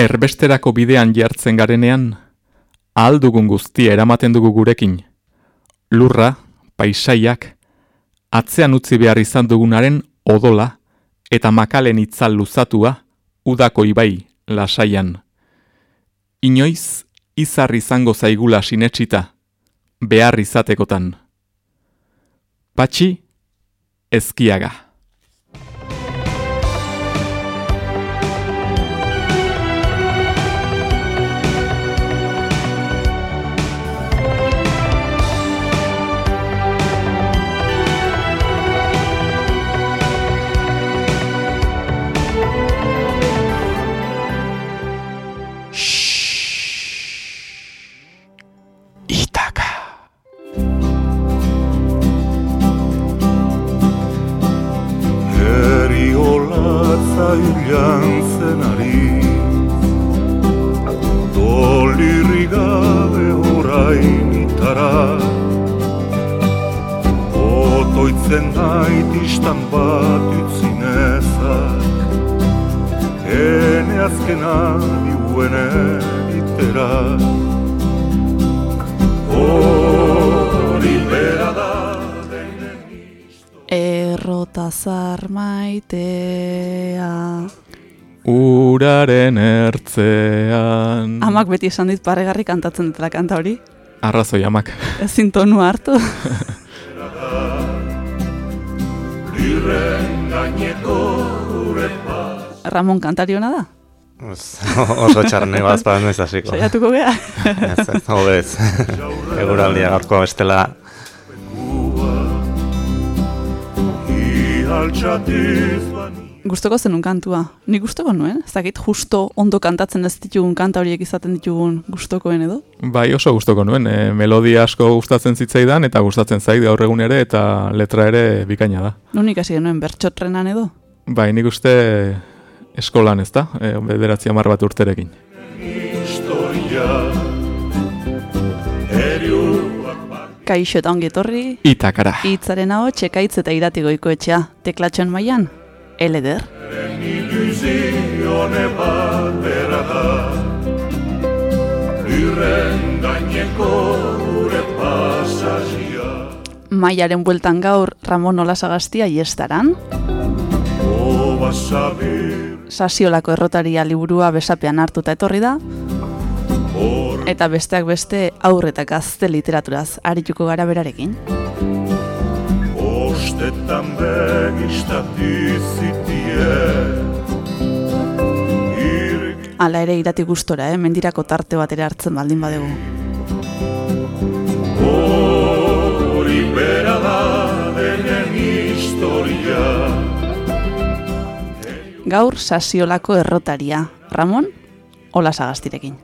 Erbesterako bidean jartzen garenean, aldugun guztia eramaten dugu gurekin. Lurra, paisaiak, atzean utzi behar izan dugunaren odola eta makalen itzal luzatua udako ibai lasaian. Inoiz, izar izango zaigula sinetsita, behar izatekotan. Patxi, ezkiaga. Amak beti esan dit paregarri kantatzen dutela kanta hori. Arrazoi, amak. Ezin tonu hartu. Ramon kantari hona da? Oso txarne bazpa ez hasiko. Saiatuko geha? Ez, ez, ez. Eguraldia gaurkoa bestela. Gustoko zenun kantua. Ni gustoko nuen, ez dakit justo ondo kantatzen ez ditugun kanta horiek izaten ditugun gustokoen edo? Bai, oso gustoko nuen. E, melodia asko gustatzen zitzaidan eta gustatzen zait gaur egun ere eta letra ere bikaina da. Nun ikasi genuen bertxotrenan edo? Bai, nik uste eskolan ez da, e, bederatzi amar bat urterekin. Kaixo eta ongi etorri. Itakara. Itzaren hau, txekaitz eta iratigoiko etxea. Teklatxon maian, eleder. Ilusione bat bera da gaineko gure pasazia Maiaren bueltan gaur Ramon Olasagaztia iestaran. Sasiolako errotaria liburua besapean hartuta etorri da. Eta besteak beste aurretak gazte literaturaz arituko gara berarekin bostetan begistatik Ala ere irati gustora, eh? mendirako tarte bat ere hartzen baldin badegu. Hori bera da denen historia Gaur sasiolako errotaria. Ramon, hola sagaztirekin.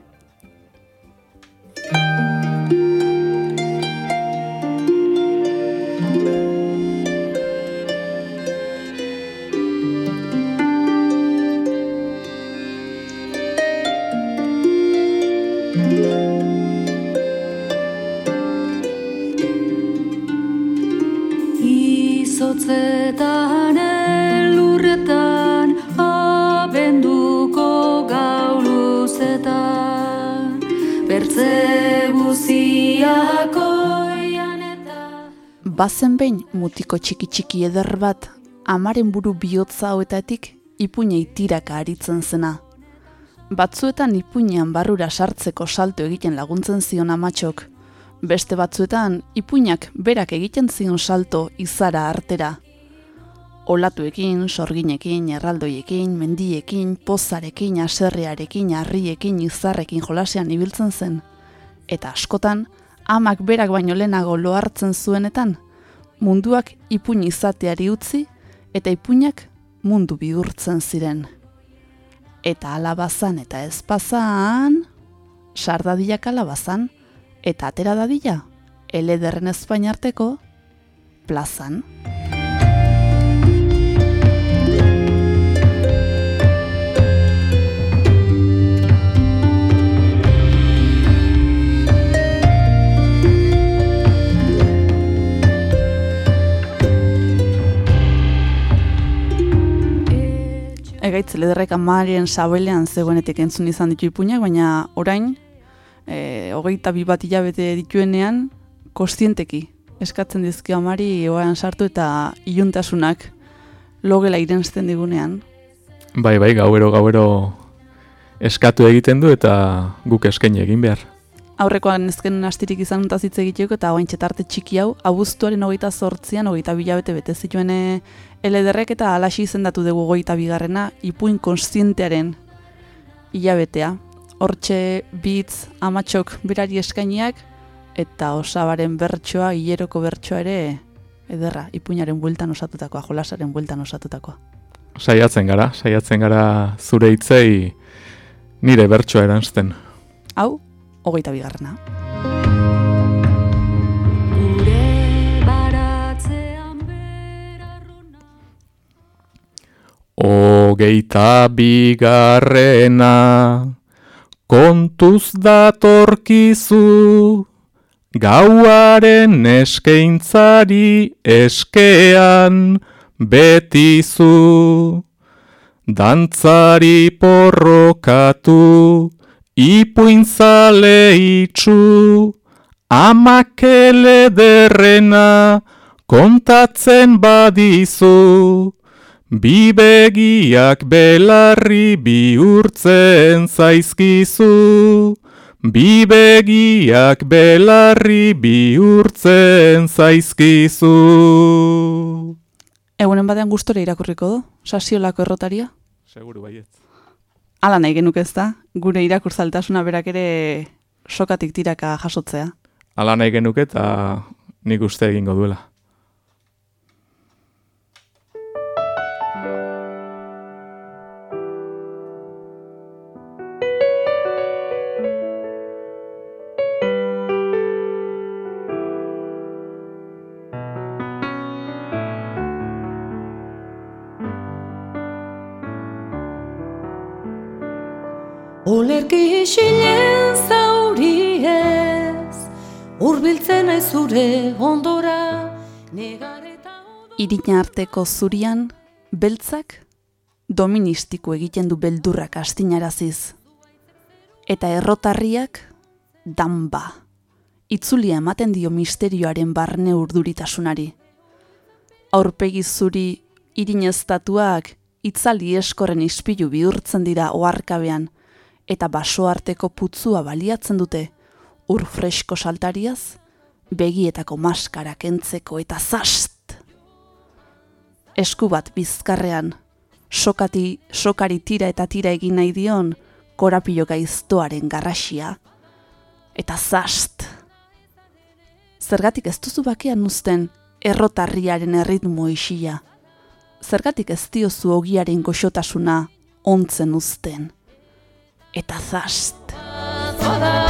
Bazen behin mutiko txiki txiki eder bat amaren buru bihotza hoetatik ipuñei tiraka aritzen zena. Batzuetan ipuinean barrura sartzeko salto egiten laguntzen zion amatxok, beste batzuetan ipuinak berak egiten zion salto izara artera. Olatuekin, sorginekin, erraldoiekin, mendiekin, pozarekin, aserrearekin, harriekin, izarrekin jolasean ibiltzen zen. Eta askotan, amak berak baino lehenago lo hartzen zuenetan, munduak ipuin izateari utzi eta ipuinak mundu bihurtzen ziren. Eta alabazan eta ezpazan, sardadiak alabazan, eta atera dadila, elederren Espainiarteko plazan. Egaitz, lederrek amarien sabelean zegoenetik entzun izan ditu ipuinak, baina orain, e, hogeita bi bat hilabete dituenean, kostienteki eskatzen dizki amari oan sartu eta iluntasunak logela irenzten digunean. Bai, bai, gauero, gauero eskatu egiten du eta guk eskaini egin behar. Aurrekoan ezken astirik izan azitze egiteko eta oain txetarte txiki hau, abuztuaren hogeita sortzian, hogeita bilabete bete zituen elederrek eta alaxi izendatu dugu hogeita bigarrena, ipuin konstientearen hilabetea. Hortxe bitz amatxok berari eskainiak eta osabaren bertsoa, hileroko bertsoa ere ederra, ipuinaren bueltan osatutakoa, jolasaren bueltan osatutakoa. Saiatzen gara, saiatzen gara zure hitzei nire bertsoa eranzten. Hau, hogeita bigarrena. Ogeita bigarrena kontuz datorkizu gauaren eskeintzari eskean betizu. Dantzari porrokatu ipuintzale itxu amakele derrena kontatzen badizu bibegiak belarri bihurtzen zaizkizu bibegiak belarri bihurtzen zaizkizu. Egunen batean gustore irakurriko du, sasiolako errotaria? Seguru baiet. Ala nahi genuk ez da, gure irakurzaltasuna berak ere sokatik tiraka jasotzea. Ala nahi genuk eta nik uste egingo duela. Urbiltzen ez zure ondora, Irina arteko zurian, beltzak, doministiko egiten du beldurrak astinaraziz. Eta errotarriak, danba, itzulia ematen dio misterioaren barne urduritasunari. Aurpegi zuri irineztatuak itzali eskorren ispilu bihurtzen dira oarkabean, eta basoarteko putzua baliatzen dute, ur fresko saltariaz, begietako maskara kentzeko eta zast! Esku bat bizkarrean, sokati, sokari tira eta tira egin nahi dion, korapilo gaiztoaren garrasia, eta zast! Zergatik ez duzu bakean uzten errotarriaren erritmo isila. Zergatik ez diozu ogiaren goxotasuna ontzen uzten eta zast. Nora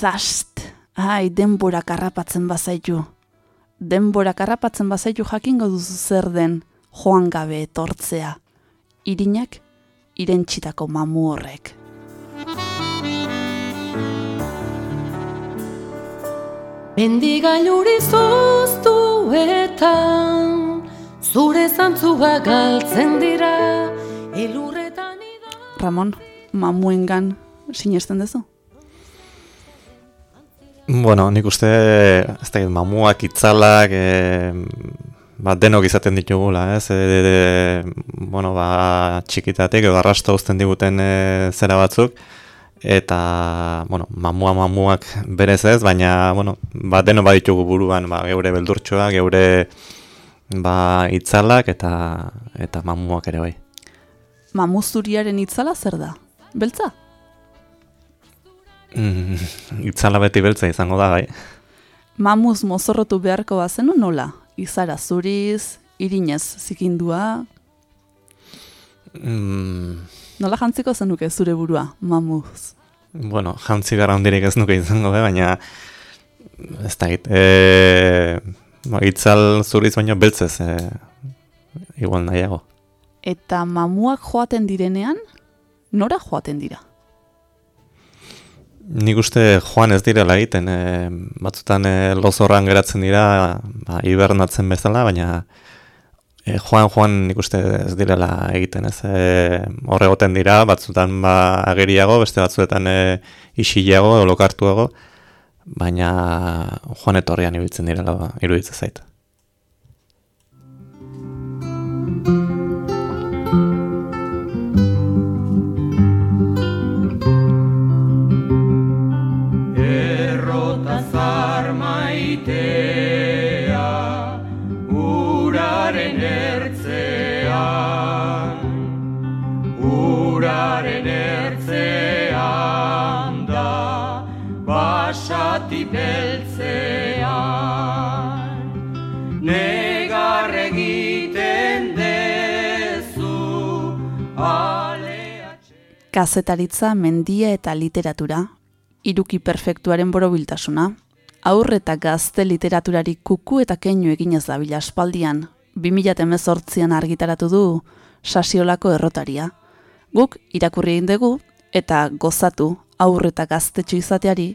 zast. Ai, denbora karrapatzen bazaitu. Denbora karrapatzen bazaitu jakingo duzu zer den joan gabe etortzea. Irinak, irentsitako mamu horrek. Mendigailuri zoztuetan Zure zantzua galtzen dira Elurretan ida Ramon, mamuengan sinesten duzu? Bueno, nik uste, ez da, mamuak, itzalak, e, ba, denok izaten ditugula, ez? E, e, bueno, ba, txikitatik, edo arrasta uzten diguten e, zera batzuk, eta, bueno, mamua mamuak berez ez, baina, bueno, ba, deno baditugu buruan, ba, geure beldurtxoak, geure ba, itzalak eta eta mamuak ere bai. Mamu zuriaren itzala zer da? Beltza? Mm, itzala beti beltza izango da, bai. Mamuz mozorrotu beharko bazenu nola? Izara zuriz, irinez zikindua, Mm, nola jantziko zenuke zure burua, mamuz? bueno, jantzi gara hondirik ez nuke izango, be, baina ez da git. E, ba, itzal zuriz baina beltzez, e, igual nahiago. Eta mamuak joaten direnean, nora joaten dira? Nik uste joan ez direla egiten, e, batzutan e, lozorran geratzen dira, ba, hibernatzen bezala, baina e, joan joan nik uste ez direla egiten, ez e, horregoten dira, batzutan ba, ageriago, beste batzuetan e, isileago, lokartuago, baina joan etorrian ibiltzen direla ba, iruditzen zait. Kazetaritza, mendia eta literatura, iruki perfektuaren borobiltasuna, aurre eta gazte literaturari kuku eta keinu eginez da bila aspaldian, 2018an argitaratu du sasiolako errotaria. Guk irakurri egin dugu eta gozatu aurre eta gaztetxo izateari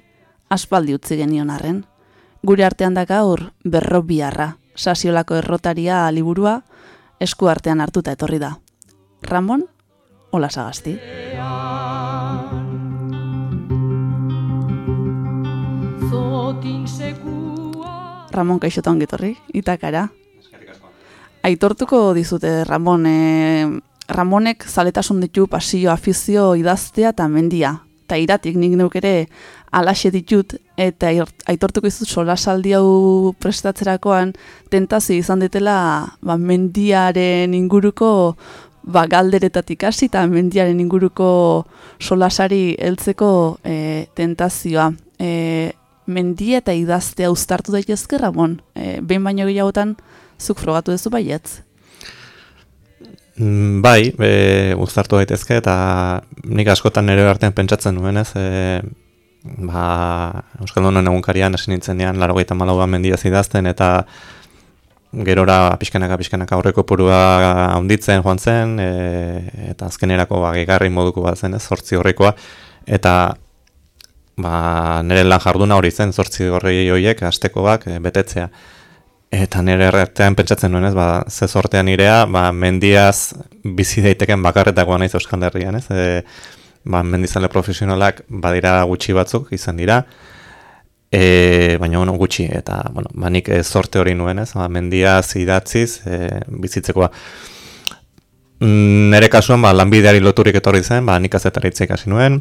aspaldi utzi genion arren. Gure artean da gaur berro biharra, sasiolako errotaria liburua esku artean hartuta etorri da. Ramon, hola sagasti. Ramon kaixota ongitorri, itakara. Aitortuko dizute, Ramon, e, Ramonek zaletasun ditu pasio, afizio, idaztea eta mendia. Ta iratik nik neuk ere alaxe ditut eta aitortuko izut solasaldi hau prestatzerakoan tentazi izan ditela ba, mendiaren inguruko ba, galderetatik hasi eta mendiaren inguruko solasari heltzeko e, tentazioa. E, mendia eta idaztea uztartu daitezke, Ramon? E, behin baino gehiagotan, zuk frogatu duzu baietz? Mm, bai, e, uztartu daitezke eta nik askotan nire artean pentsatzen nuen, ez? E, ba, Euskal Donoen egunkarian hasi nintzen dian, laro gaita malauan mendia zidazten, eta gerora pixkanaka pixkanaka aurreko purua handitzen joan zen, e, eta azkenerako ba, gegarri moduko bat zen, ez, sortzi horrekoa, eta ba, nire lan jarduna hori zen, sortzi horri horiek, astekoak, e, betetzea. Eta nire erretean pentsatzen nuen ez, ba, ze sortean irea, ba, mendiaz bizi daiteken bakarretakoa naiz Euskal Herrian, ez, e, ba, mendizale profesionalak badira gutxi batzuk izan dira, E, baina ono gutxi, eta bueno, ba, e, sorte hori nuen ez, ba, mendia zidatziz e, bizitzekoa. Nere kasuan, ba, lanbideari loturik etorri zen, ba, nik azetaritzeik hasi nuen,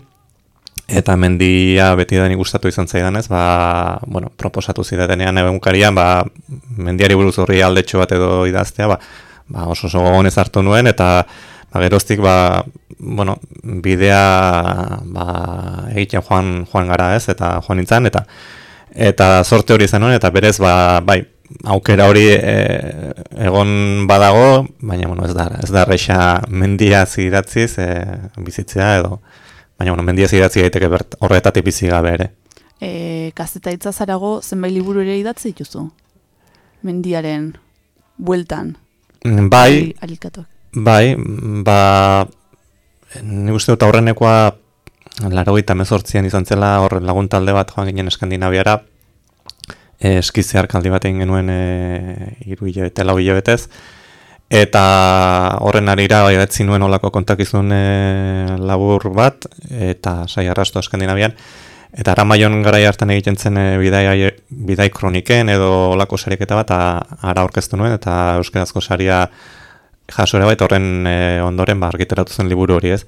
eta mendia beti da gustatu izan zaidanez, ba, bueno, proposatu zidatenean egunkarian, ba, mendiari buruz horri aldetxo bat edo idaztea, ba, ba, oso oso gonez hartu nuen, eta ba, geroztik, ba, bueno, bidea ba, egiten joan, joan gara ez, eta joan nintzen, eta eta sorte hori izan eta berez ba, bai, aukera hori e, egon badago, baina bueno, ez da ez da rexa mendia zidatziz e, bizitzea edo baina bueno, mendia zidatzi daiteke horretatik bizi gabe ere. Eh, kazetaitza zarago zenbait liburu ere idatzi dituzu? Mendiaren bueltan. Mm, bai. Bai, ba ni uste dut aurrenekoa laro gita mezortzian izan zela hor lagun talde bat joan ginen Eskandinaviara. E, eskizia arkaldi bat egin genuen e, iru hilabete, lau hilabetez. Eta horren arira bai nuen olako kontakizun e, labur bat eta sai arrasto Eskandinavian. Eta aramaion gara hartan egiten zen e, bidai, bidai kroniken edo olako sariketa bat ara aurkeztu nuen eta euskarazko saria jasore bait horren e, ondoren ba, argiteratu zen liburu hori ez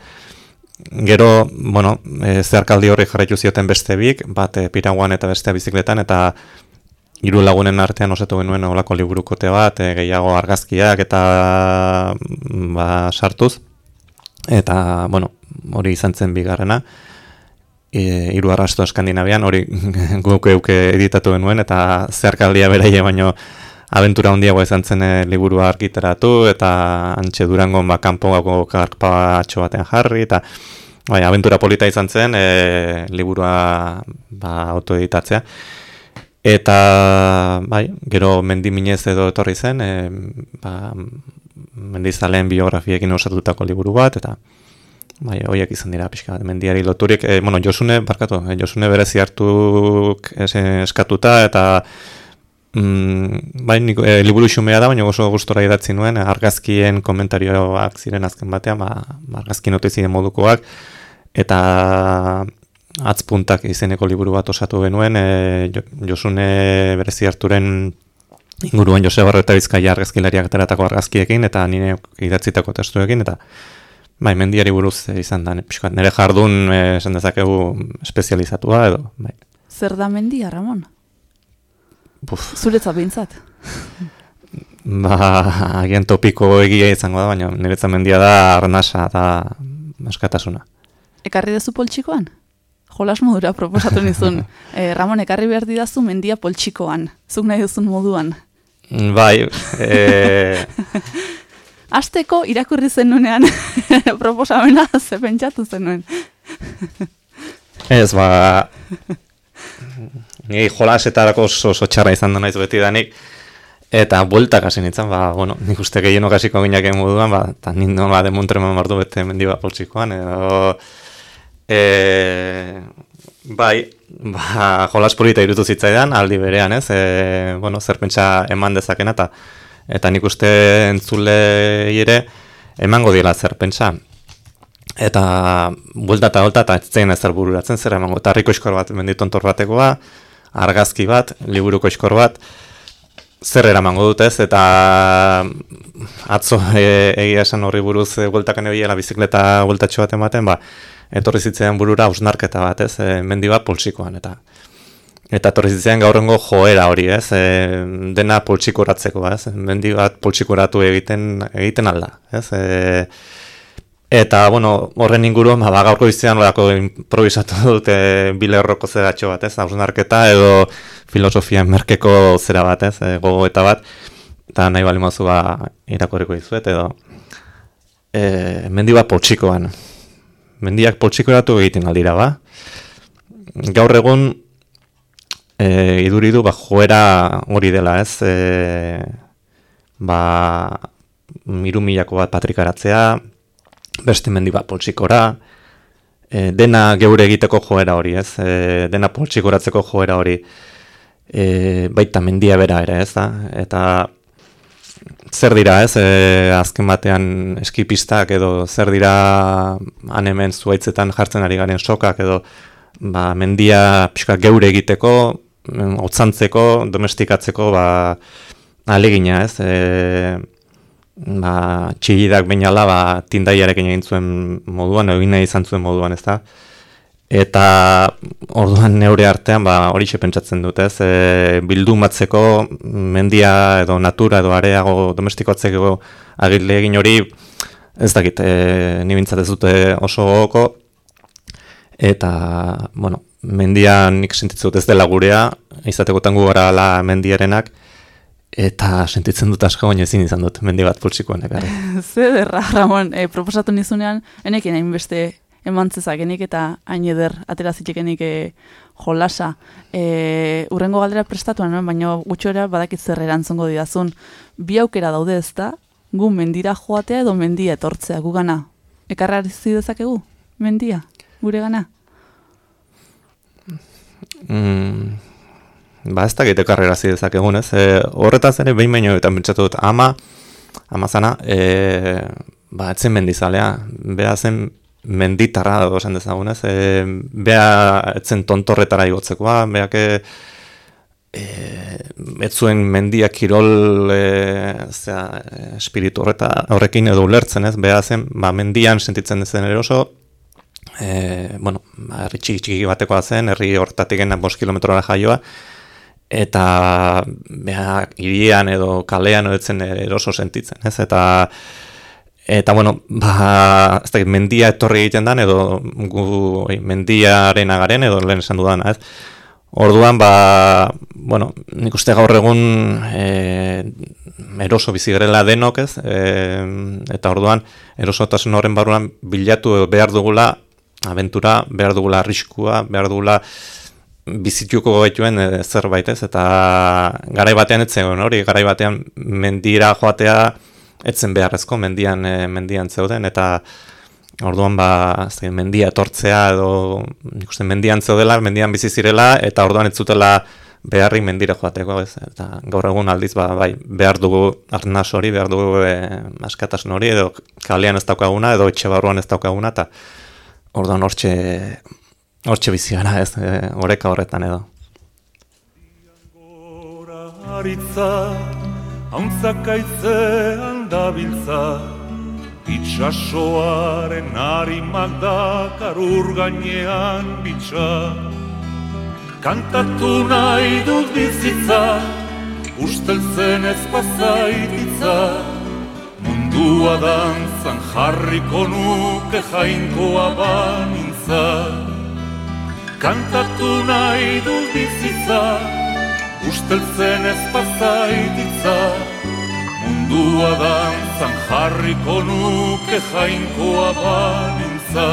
Gero, bueno, e, zeharkaldi horri jarraitu zioten beste bik, bat e, piraguan eta bestea bizikletan, eta hiru lagunen artean osatu genuen olako liburukote bat, e, gehiago argazkiak eta ba, sartuz. Eta, bueno, hori izan zen bigarrena, e, hiru arrasto eskandinavian, hori guk euke editatu genuen, eta zeharkaldia beraie baino, abentura handiago izan zen eh, liburua argiteratu eta antxe durangon ba kanpo gako karpatxo batean jarri eta bai, abentura polita izan zen e, liburua ba, autoeditatzea. Eta bai, gero mendi minez edo etorri zen e, ba, mendizaleen biografiekin osatutako liburu bat eta bai, hoiek izan dira pixka bat, mendiari loturik, e, bueno, Josune, barkatu, e, Josune berezi hartuk eskatuta, eta mm, bai, nik, e, liburu xumea da, baina oso gustora idatzi nuen, argazkien komentarioak ziren azken batean, ba, argazki notizien modukoak, eta atzpuntak izeneko liburu bat osatu genuen, e, Josune berezi harturen inguruan Jose Barreta Bizkaia argazkilariak ateratako argazkiekin, eta nire idatzitako testuekin, eta bai, mendiari buruz izan da, nire jardun eh, esan dezakegu espezializatua edo, bai. Zer da mendia, Ramon? Zuretza bintzat? ba, agian topiko egia izango da, baina niretzat mendia da arnasa eta askatasuna. Ekarri dezu poltsikoan? Jolas modura proposatu nizun. e, Ramon, ekarri behar didazu mendia poltsikoan. Zuk nahi duzun moduan. Bai. E... Azteko irakurri zenunean proposamena ze pentsatu zenuen. Ez, ba... Ni jolasetarako oso, oso txarra izan da naiz beti danik. Eta bueltak hasi nintzen, ba, bueno, nik uste gehieno kasiko gineak moduan, ba, eta nindon ba, demontreman bardu bete mendi bat poltsikoan, edo... E, bai, ba, jolas polita irutu zitzaidan, aldi berean, ez? E, bueno, zer pentsa eman dezakena, eta eta nik uste entzule ere emango diela zer pentsa. Eta buelta eta holta eta etzein ezer bururatzen zer emango. Eta harriko eskor bat menditontor batekoa, argazki bat, liburuko eskor bat, zer eramango dut ez, eta atzo e, egia esan horri buruz e, bueltakan ebiela bizikleta bueltatxo bat ematen, ba, etorri zitzean burura ausnarketa bat ez, e, mendi bat poltsikoan, eta eta etorri zitzean gaurrengo joera hori ez, e, dena poltsikoratzeko, ez, mendi bat poltsikoratu egiten egiten alda, ez, e, Eta, bueno, horren inguruan, ba, gaurko izan horako improvisatu dute bilerroko zeratxo bat, ez, hausnarketa edo filosofia merkeko zera bat, ez, e, gogo eta bat, eta nahi bali mazu ba, irakorriko izuet, edo e, mendi bat poltsikoan. Mendiak poltsikoratu egiten aldira, ba. Gaur egun, e, iduridu, ba, joera hori dela, ez, e, ba, miru milako bat patrikaratzea, beste mendi bat poltsikora, e, dena geure egiteko joera hori, ez? E, dena poltsikoratzeko joera hori, e, baita mendia bera ere, ez da? Eta zer dira, ez? E, azken batean eskipistak edo zer dira han hemen zuaitzetan jartzen ari garen sokak edo ba, mendia pixka geure egiteko, otzantzeko, domestikatzeko, ba, alegina, ez? E, ba, txigidak bainala ba, tindaiarekin egin zuen moduan, egin nahi izan zuen moduan, ez da? Eta orduan neure artean ba, hori pentsatzen dut, ez? E, bildu matzeko mendia edo natura edo areago domestikoatzeko agirle egin hori, ez dakit, e, ni ez dute oso goko, eta, bueno, mendia nik sentitzen dut ez dela gurea, izateko tangu gara la mendiarenak, Eta sentitzen dut asko baina ezin izan dut, mendi bat pultsikoan ekarri. Ze derra, Ramon, e, proposatu nizunean, enekin hain beste emantzezak enik eta hain eder aterazitek enik e, jolasa. E, urrengo galdera prestatuan, baina gutxora badakit zer erantzongo didazun. Bi aukera daude ez da, gu mendira joatea edo mendia etortzea gu gana. Ekarra dezakegu, mendia, gure gana? Mm, ba ez da gite karrera zidezak egun ez, e, horretaz ere behin baino eta pentsatu dut, ama, ama zana, e, ba etzen mendizalea, beha zen menditarra dago esan dezagun ez, e, beha etzen tontorretara igotzekoa, beha ke, e, etzuen mendiak kirol e, zera, espiritu horreta horrekin edo ulertzen ez, beha zen, ba mendian sentitzen dezen eroso, e, bueno, ba, herri txiki txiki batekoa zen, herri horretatik gena bost kilometrora jaioa, eta beha, irian edo kalean edo eroso sentitzen, ez? Eta, eta bueno, ba, ez da, mendia etorri egiten dan, edo gu mendiaren agaren, edo lehen esan dudan, ez? Orduan, ba, bueno, nik uste gaur egun e, eroso bizigarela denok, ez? E, eta orduan, erosotasun horren barruan bilatu behar dugula, aventura, behar dugula arriskua, behar dugula, bizituko gaituen e, zerbait ez, eta garai batean etzen hori, garai batean mendira joatea etzen beharrezko, mendian, e, mendian zeuden, eta Orduan ba, dakit, mendia etortzea edo nik uste mendian zeudela, mendian bizi zirela eta orduan ez zutela beharrik mendire joateko, ez? Eta gaur egun aldiz ba, bai, behar dugu arnaz hori, behar dugu e, askatasun hori edo kalean ez daukaguna edo etxe barruan ez daukaguna eta orduan hortxe hortxe bizi gara, ez? E, oreka horretan edo. Aritza, hauntzakaitzean dabiltza, itxasoaren harimak dakar gainean bitxa. Kantatu nahi dut bizitza, usteltzen ez pazaititza, mundua dantzan jarriko nuke jainkoa banintza. Kantatu nahi dut bizitza, usteltzen ez pazaititza, mundua dantzan jarriko nuke jainkoa banintza.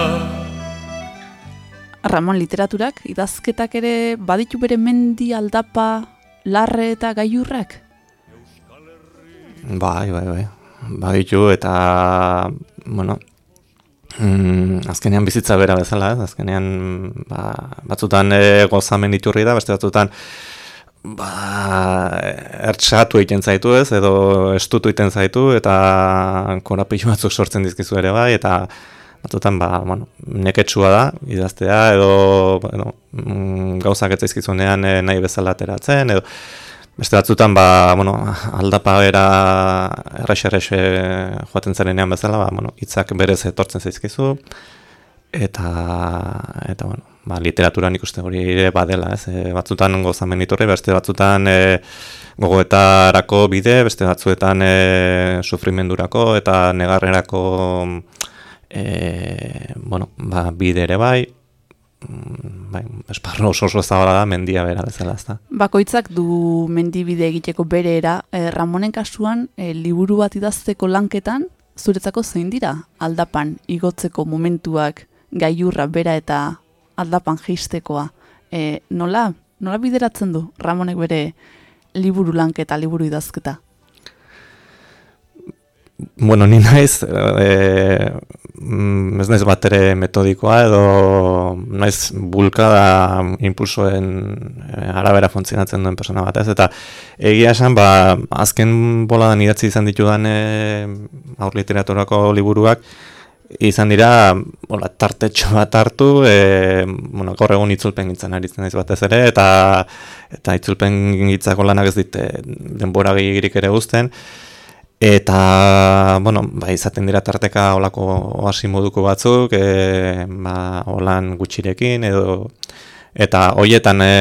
Ramon literaturak idazketak ere baditu bere mendi aldapa larre eta gaiurrak? Bai, bai, bai. Baditu eta, bueno, mm, azkenean bizitza bera bezala, ez? azkenean ba, batzutan e, gozamen iturri da, beste batzutan ba, ertxatu egiten zaitu ez, edo estutu egiten zaitu, eta korapilu batzuk sortzen dizkizu ere bai, eta batzutan ba, bueno, neketsua da, idaztea, edo bueno, mm, gauzak ez zaizkizunean eh, nahi bezala ateratzen, edo beste batzutan ba, bueno, aldapa era errex joaten zarenean bezala, ba, bueno, itzak berez etortzen zaizkizu, eta, eta bueno, ba, literaturan ikuste hori ere badela, ez, e, batzutan gozamen iturri, beste batzutan e, gogoetarako bide, beste batzuetan e, sufrimendurako eta negarrerako e, bueno, ba, bide ere bai, bai, esparro oso oso zabala da mendia bera bezala, ezta. Bakoitzak du mendibide egiteko bere era, e, Ramonen kasuan, e, liburu bat idazteko lanketan, zuretzako zein dira aldapan igotzeko momentuak gaiurra bera eta aldapan jeistekoa. E, nola, nola bideratzen du Ramonek bere liburu lanketa, liburu idazketa? Bueno, ni naiz, e, ez naiz bat ere metodikoa edo naiz bulkada impulsoen e, arabera funtzionatzen duen persona bat ez, eta egia esan, ba, azken boladan idatzi izan ditudan e, aur literaturako liburuak, izan dira, hola, tartetxo bat hartu, e, bueno, gaur egun itzulpen gintzen aritzen naiz batez ere, eta, eta itzulpen gintzako lanak ez dite denbora gehiagirik ere guzten, Eta, bueno, ba, izaten dira tarteka olako oasi moduko batzuk, e, ba, olan gutxirekin, edo, eta hoietan e,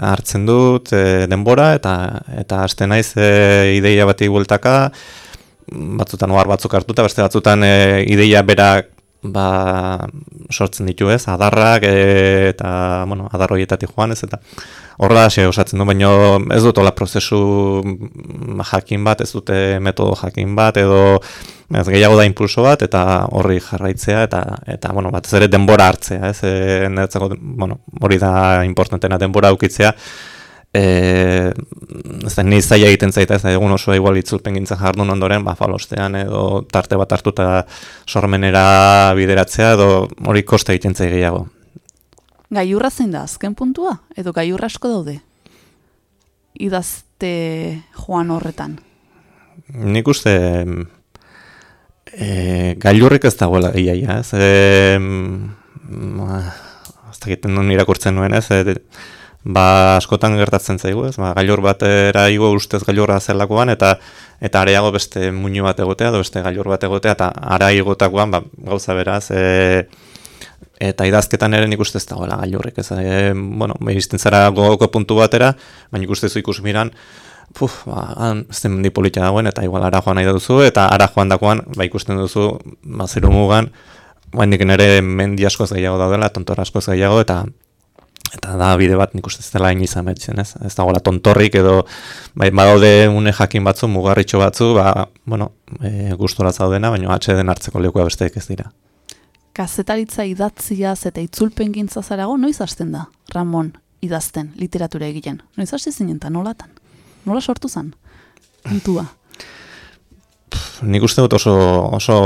hartzen dut e, denbora, eta eta haste naiz e, ideia bati bueltaka, batzutan ohar batzuk hartuta, beste batzutan e, ideia berak ba, sortzen ditu ez, adarrak, e, eta, bueno, adar hoietatik joan ez, eta horra hasi osatzen du, baina ez dut hola prozesu jakin bat, ez dute metodo jakin bat, edo ez gehiago da impulso bat, eta horri jarraitzea, eta, eta bueno, bat ez ere denbora hartzea, ez, e, neretzako, bueno, hori da importantena denbora aukitzea, e, ez da, niz zaila egiten zaita, ez da, egun oso igual itzulpen gintzen jardun ondoren, ba, falostean, edo tarte bat hartuta sormenera bideratzea, edo hori koste egiten zaila gehiago. Gaiurra zein da azken puntua? Edo gaiurra asko daude? Idazte joan horretan? Nik uste e, gailurrik ez dagoela iaia, ez? E, ez dakiten nuen irakurtzen nuen, ez? E, ba, askotan gertatzen zaigu, ez? Ba, gailur batera igo ustez gailurra zelakoan, eta eta areago beste muñu bat egotea, edo beste gailur bat egotea, eta ara igotakoan, ba, gauza beraz, e, eta idazketan ere nik uste ez dagoela gailurrik, ez, e, bueno, behizten zara gogoko puntu batera, baina nik uste zu ikus miran, puf, ba, ez den politia dagoen, eta igual ara joan nahi duzu, eta ara joan dagoan, ba, ikusten duzu, ba, zeru mugan, ba, nik nire mendi askoz gehiago daudela, tontor askoz gehiago, eta eta da bide bat nik uste ez dela izan betzen, ez? Ez dagoela tontorrik edo bai badaude une jakin batzu, mugarritxo batzu, ba, bueno, e, gustora zaudena, baina den hartzeko lekua besteek ez dira kazetaritza idatziaz eta itzulpen gintza zarago, noiz hasten da, Ramon, idazten, literatura egiten? Noiz hasi zinen, nolatan? Nola sortu zen? Puntua. nik uste dut oso, oso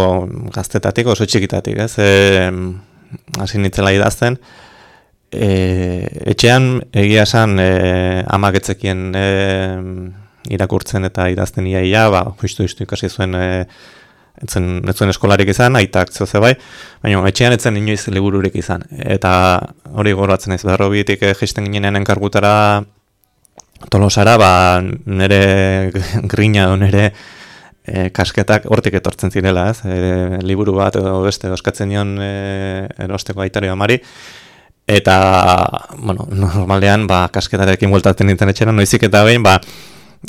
gaztetatik, oso txikitatik, ez? E, hasi nitzela idazten, e, etxean egia esan e, amagetzekien e, irakurtzen eta idazten iaia, ba, justu justu ikasi zuen e, etzen, etzen eskolarik izan, aitak zeu bai, baina etxean etzen inoiz libururik izan. Eta hori goratzen ez, beharro bitik e, jisten ginen enkargutara tolosara, ba, nire grina do nire e, kasketak hortik etortzen zirela, ez? E, liburu bat edo beste oskatzen nion e, erosteko aitari amari, eta, bueno, normalean, ba, kasketarekin bueltatzen nintzen etxera, noizik eta behin, ba,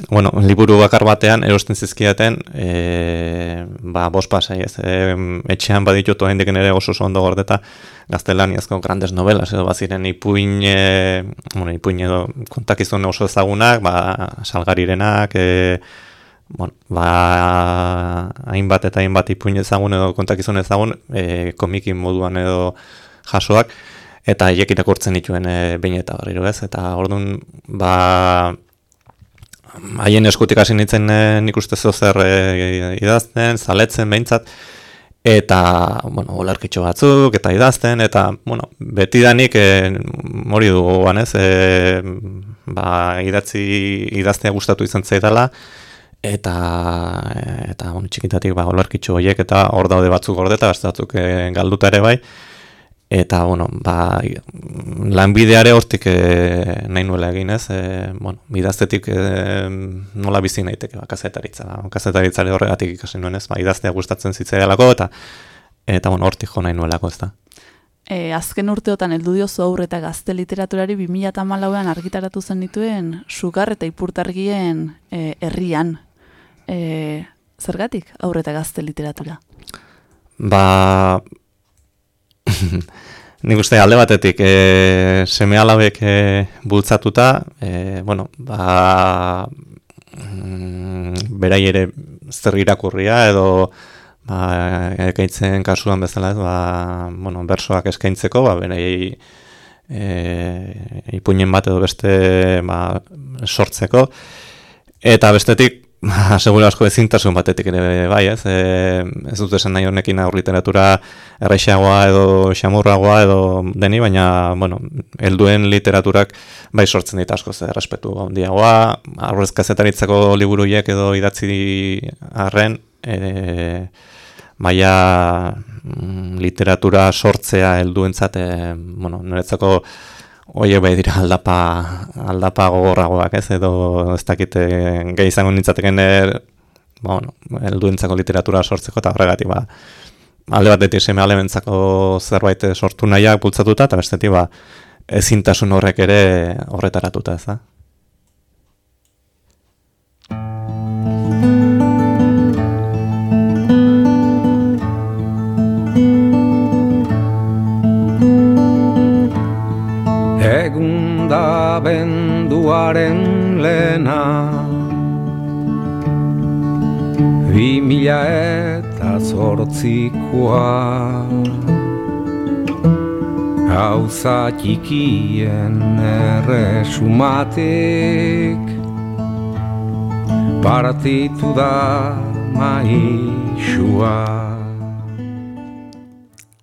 bueno, liburu bakar batean erosten zizkiaten, e, ba, bos pasai ez, e, etxean baditut oain ere oso oso ondo gordeta, gaztelaniazko grandes novelas, edo baziren ipuin, e, bueno, ipuin edo kontakizun oso ezagunak, ba, salgarirenak, e, bueno, ba, hainbat eta hainbat ipuin ezagun edo kontakizun ezagun, e, komikin moduan edo jasoak, eta hiek irakurtzen dituen e, behin eta barriro ez, eta orduan, ba, haien eskutik hasi nintzen e, nik uste zer e, idazten, zaletzen behintzat, eta, bueno, olarkitxo batzuk, eta idazten, eta, bueno, beti danik e, hori dugu ganez, e, ba, idatzi, idaztea gustatu izan zaidala, eta, eta, bueno, txikitatik, ba, olarkitxo horiek, eta hor daude batzuk gordeta, beste batzuk e, galduta ere bai, eta bueno, ba, lanbideare hortik e, nahi nuela egin ez, e, bueno, idaztetik e, nola bizi naiteke, ba, kazetaritza, ba, kazetaritza horregatik ikasi nuen ez, ba, idaztea gustatzen zitzaialako eta eta bueno, hortik jo nahi nuelako ez da. E, azken urteotan heldu diozu aurre eta gazte literaturari 2008an argitaratu zen dituen sugar eta ipurtargien e, herrian. E, zergatik aurre eta gazte literatura? Ba, Nik uste alde batetik e, seme alabek e, bultzatuta, e, bueno, ba, mm, berai ere zer irakurria edo ba, ekaitzen kasuan bezala ez, ba, bueno, bersoak eskaintzeko, ba, berai e, ipuinen bat edo beste ba, sortzeko. Eta bestetik, Segura asko ezintasun batetik ere bai, ez? E, ez dut esan nahi honekin aur literatura erreixagoa edo xamurragoa edo deni, baina, bueno, helduen literaturak bai sortzen dit asko ze respetu handiagoa, aurrez kazetaritzako liburuiek edo idatzi arren, e, baina mm, literatura sortzea helduentzat, e, bueno, niretzako Oie bai dira aldapa, aldapa gogorragoak ez, edo ez dakite gehi izango nintzateken er, bueno, elduentzako literatura sortzeko eta horregatik ba, alde bat deti seme alementzako zerbait sortu nahiak bultzatuta eta bestetik ba, ezintasun horrek ere horretaratuta ez da. da benduaren lena Bi mila eta zortzikoa Hauza txikien erresumatik. Partitu da maixua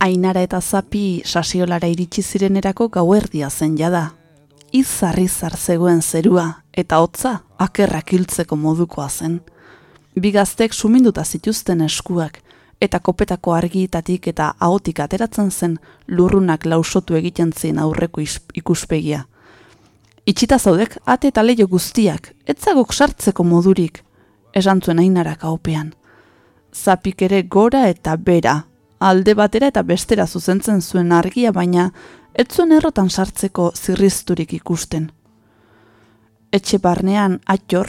Ainara eta zapi sasiolara iritsi zirenerako gauerdia zen jada. Izar-izar zegoen zerua eta hotza akerrak hiltzeko modukoa zen. Bigaztek suminduta zituzten eskuak eta kopetako argiitatik eta ahotik ateratzen zen lurrunak lausotu egiten zen aurreko ikuspegia. Itxita zaudek ate eta leio guztiak, etzagok sartzeko modurik, esantzuen ainarak haupean. Zapik ere gora eta bera, alde batera eta bestera zuzentzen zuen argia baina ez zuen errotan sartzeko zirrizturik ikusten. Etxe barnean atxor,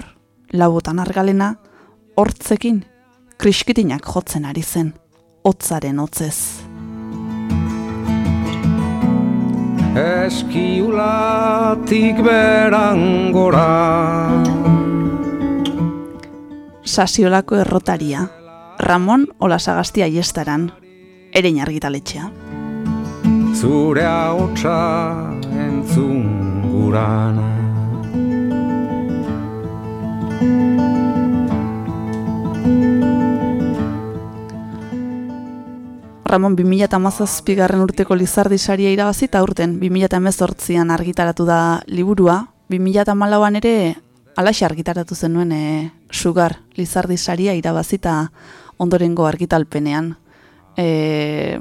laubotan argalena, hortzekin, kriskitinak jotzen ari zen, hotzaren hotzez. Eskiulatik berangora Sasiolako errotaria, Ramon Olasagaztia iestaran, erein argitaletxea zure haotxa entzun gurana. Ramon 2008 garren urteko Lizardi saria irabazi eta urten 2018an argitaratu da liburua. 2008an ere alaxe argitaratu zenuen e, sugar Lizardi saria irabazi eta ondorengo argitalpenean. E,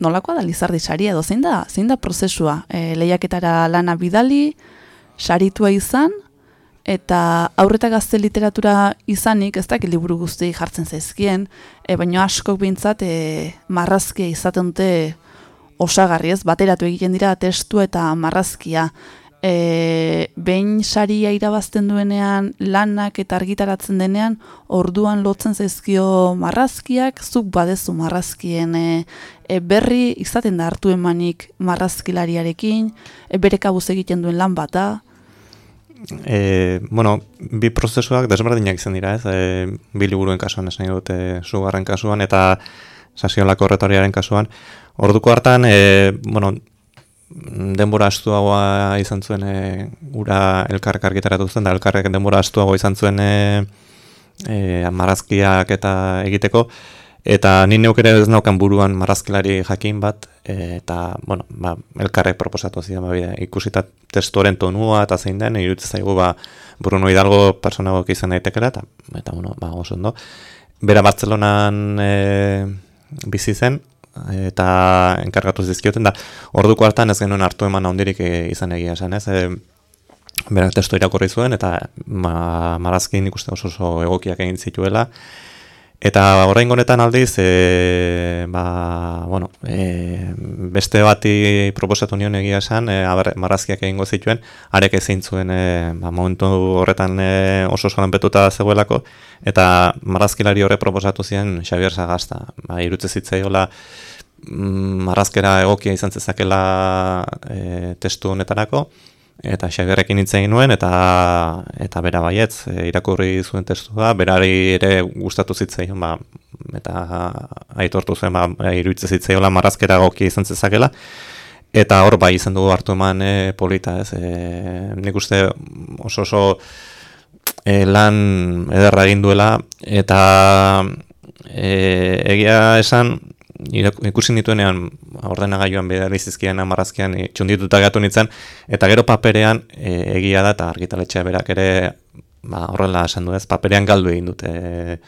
nolakoa da Lizardi saria edo zein da, zein da prozesua? E, lehiaketara lana bidali, saritua izan, eta aurreta gazte literatura izanik, ez dakit liburu guzti jartzen zaizkien, e, baina askok bintzat e, marrazkia izaten dute osagarri ez, bateratu egiten dira testu eta marrazkia. E, behin saria irabazten duenean lanak eta argitaratzen denean, orduan lotzen zaizkio marrazkiak, zuk badezu marrazkien e, e, berri izaten da hartu emanik marrazkilariarekin, e, bere kabuz egiten duen lan bata, E, bueno, bi prozesuak desberdinak izan dira, ez? E, bi liburuen kasuan, esan dute, sugarren kasuan, eta sasiolako retoriaren kasuan. Orduko hartan, e, bueno, denbora astuagoa izan zuen e, ura elkarrek argitaratu zen, da elkarrek denbora astuagoa izan zuen e, e, marazkiak eta egiteko, Eta ni neuk ere ez naukan buruan marrazkilari jakin bat, eta, bueno, ba, elkarrek proposatu zidan, ba, ikusita testoren tonua eta zein den, irutzen zaigu, ba, Bruno Hidalgo personagok izan daitekela, eta, eta bueno, ba, oso ondo. Bera Bartzelonan e, bizi zen, eta enkargatu zizkioten, da, orduko hartan ez genuen hartu eman handirik e, izan egia esan, ez? E, berak testo irakorri zuen, eta ma, marazkin ikuste oso oso egokiak egin zituela, Eta orain honetan aldiz, e, ba, bueno, e, beste bati proposatu nion egia esan, e, marrazkiak egingo zituen, arek ezin zuen e, ba, momentu horretan e, oso solan betuta zegoelako, eta marrazkilari horre proposatu ziren Xavier Sagasta. Ba, irutze zitzaiola mm, marrazkera egokia izan zezakela e, testu honetarako, eta xagerrekin hitz egin nuen eta eta bera baietz e, irakurri zuen testua berari ere gustatu zitzaion ba eta aitortu zen ba iruitze zitzaiola marrazkera goki izan zezakela eta hor bai izan dugu hartu eman e, polita ez e, nik uste oso oso e, lan ederra egin duela eta e, egia esan ikusi nituenean ordenagailuan bidali zizkien amarrazkian e, txundituta gatu nintzen, eta gero paperean e, egia da eta argitaletxea berak ere ba, horrela esan du ez, paperean galdu egin dute. E,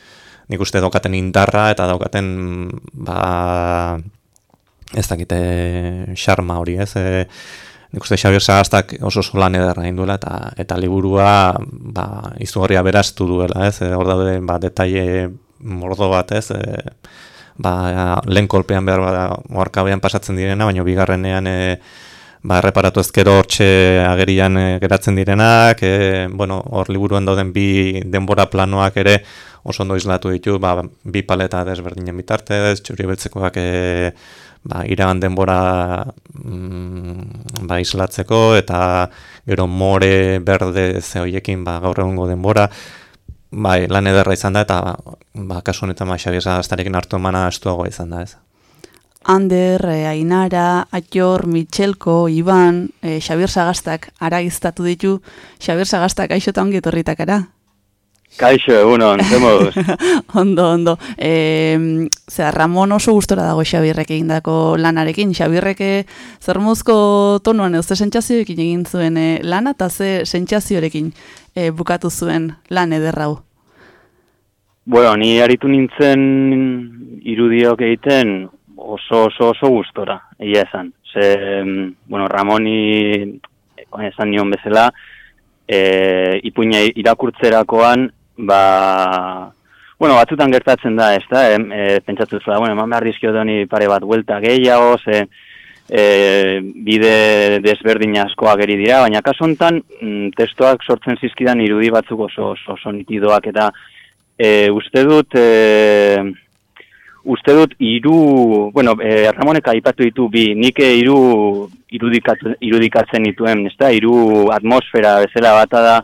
nik uste daukaten indarra eta daukaten ba, ez dakite xarma hori ez, e, nik uste Xabier Sagastak oso solan ederra egin duela eta, eta liburua ba, izu horria beraztu duela ez, hor daude ba, detaile mordo bat ez, e, ba, lehen kolpean behar bada oarkabean pasatzen direna, baina bigarrenean e, ba, reparatu ezkero hortxe agerian e, geratzen direnak, e, bueno, hor liburuan dauden bi denbora planoak ere oso ondo izlatu ditu, ba, bi paleta desberdinen bitartez, txuri beltzekoak e, ba, iragan denbora mm, ba, islatzeko, eta gero more berde ze hoiekin ba, gaur egungo denbora, bai, lan ederra izan da, eta ba, kasu honetan ba, Xabier Zagastarekin hartu emana estuagoa izan da ez. Ander, e, Ainara, Atior, Mitxelko, Iban, e, Xabier Zagastak ara iztatu ditu. Xabier Zagastak aixota ongi etorritak ara? Kaixo, egunon, zemoduz. ondo, ondo. E, zera, Ramon oso gustora dago Xabierrek egindako lanarekin. Xabierrek zer mozko tonuan ez sentsazioekin egin zuen e, lana, eta ze sentsazioarekin e, bukatu zuen lan ederrau? Bueno, ni aritu nintzen irudiok egiten oso oso oso gustora, egia esan. Ze, bueno, Ramoni esan nion bezala, e, ipuina irakurtzerakoan, ba, bueno, batzutan gertatzen da, ez da, e, pentsatu zela, bueno, eman behar dizkio doni pare bat huelta gehiago, ze, e, bide desberdin asko ageri dira, baina kaso hontan mm, testoak sortzen zizkidan irudi batzuk oso oso, oso nitidoak eta e, uste dut e, uste dut iru, bueno, e, Ramonek aipatu ditu bi, nik iru irudikatzen, irudikatzen dituen, ez da, iru atmosfera bezala bata da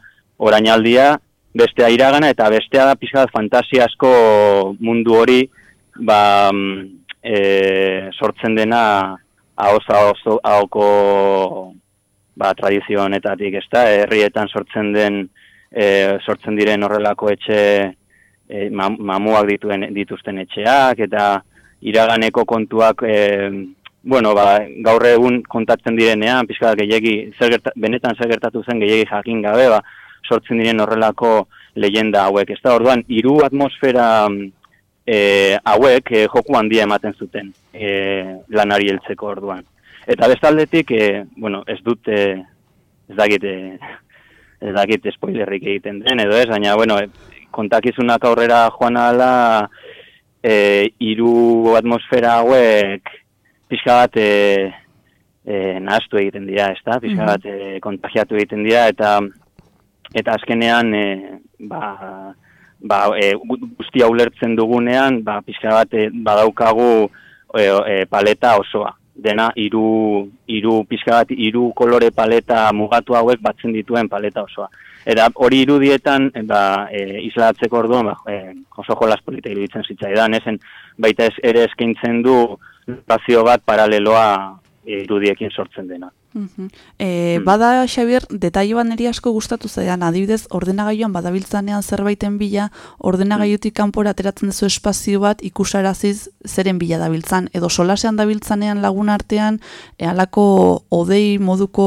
orainaldia, bestea iragana eta bestea da pizkat fantasia asko mundu hori ba, mm, e, sortzen dena ahoza oso ahoko ba tradizio honetatik, ezta? Herrietan sortzen den e, sortzen diren horrelako etxe e, mamuak dituen dituzten etxeak eta iraganeko kontuak e, bueno, ba, gaur egun kontatzen direnean, pixka gehiagi, zer benetan zer gertatu zen gehiagi jakin gabe, ba, sortzen diren horrelako leyenda hauek. Ez da, orduan, hiru atmosfera e, hauek e, joku handia ematen zuten e, lanari heltzeko orduan. Eta bestaldetik, e, bueno, ez dut, e, ez dakit, e, ez dakit spoilerrik egiten den, edo ez, baina, bueno, kontakizunak aurrera joan ala, e, iru atmosfera hauek, pixka bat e, e, nahaztu egiten dira, ez da? Pixka mhm. bat e, kontagiatu egiten dira, eta eta azkenean e, ba, ba, e, guztia ulertzen dugunean, ba, pixka bat e, badaukagu e, e, paleta osoa. Dena, iru, iru, pixka bat, iru kolore paleta mugatu hauek batzen dituen paleta osoa. Eta hori irudietan, ba, e, islatzeko orduan, ba, e, oso jolas polita iruditzen zitzaidan, esen baita ez, ere eskaintzen du espazio bat paraleloa irudiekin sortzen dena. E, bada, Xabier, detaile bat niri asko gustatu zaidan, adibidez, ordenagailuan badabiltzanean zerbaiten bila, ordenagailutik kanpora ateratzen duzu espazio bat ikusaraziz zeren bila dabiltzan, edo solasean dabiltzanean lagun artean, e, alako odei moduko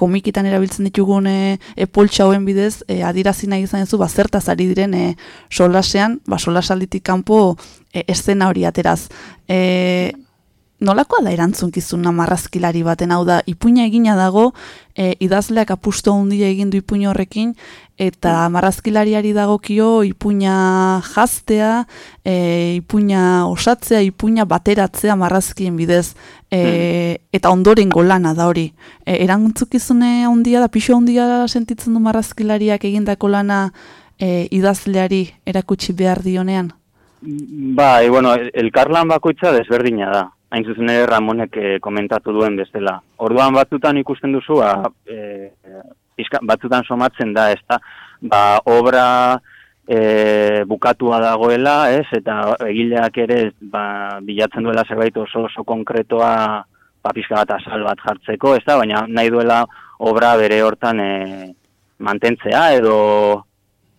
komikitan erabiltzen ditugun e, epoltsa hoen bidez, e, adirazi nahi izan duzu, ba, zertaz ari diren e, solasean, ba, solasalditik kanpo e, eszena hori ateraz. E, nolakoa da erantzunkizuna marrazkilari baten? Hau da ipuina egina dago e, idazleak apusto handia egin du ipuin horrekin eta marrazkilariari dagokio ipuina jaztea, e, ipuina osatzea, ipuina bateratzea marrazkien bidez. E, eta ondoren golana da hori. E, erantzukizune handia da, pixo handia sentitzen du marrazkilariak egindako lana e, idazleari erakutsi behar dionean? Ba, e, bueno, elkarlan bakoitza desberdina da hain zuzen ere Ramonek e, komentatu duen bestela. Orduan batzutan ikusten duzu, ba, e, batzutan somatzen da, ez da, ba, obra e, bukatua dagoela, ez, eta egileak ere ba, bilatzen duela zerbait oso oso konkretoa ba, pixka bat asal bat jartzeko, ez da, baina nahi duela obra bere hortan e, mantentzea edo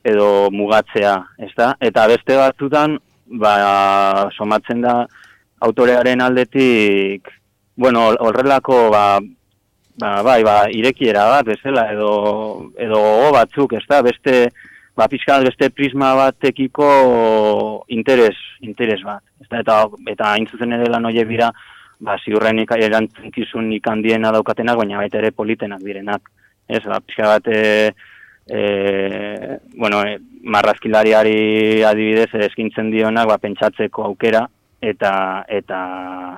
edo mugatzea, ez da? Eta beste batzutan, ba, somatzen da, autorearen aldetik, bueno, horrelako, ba, ba, bai, ba, irekiera bat, bezala, edo, edo go batzuk, ez da, beste, ba, pixkal, beste prisma batekiko interes, interes bat, ez da, eta, eta hain zuzen ere lan oie bira, ba, ziurren erantzukizun ikandiena daukatenak, baina baita ere politenak direnak, ez, ba, pixka bat, e, e, bueno, e, marrazkilariari adibidez eskintzen dionak, ba, pentsatzeko aukera, eta eta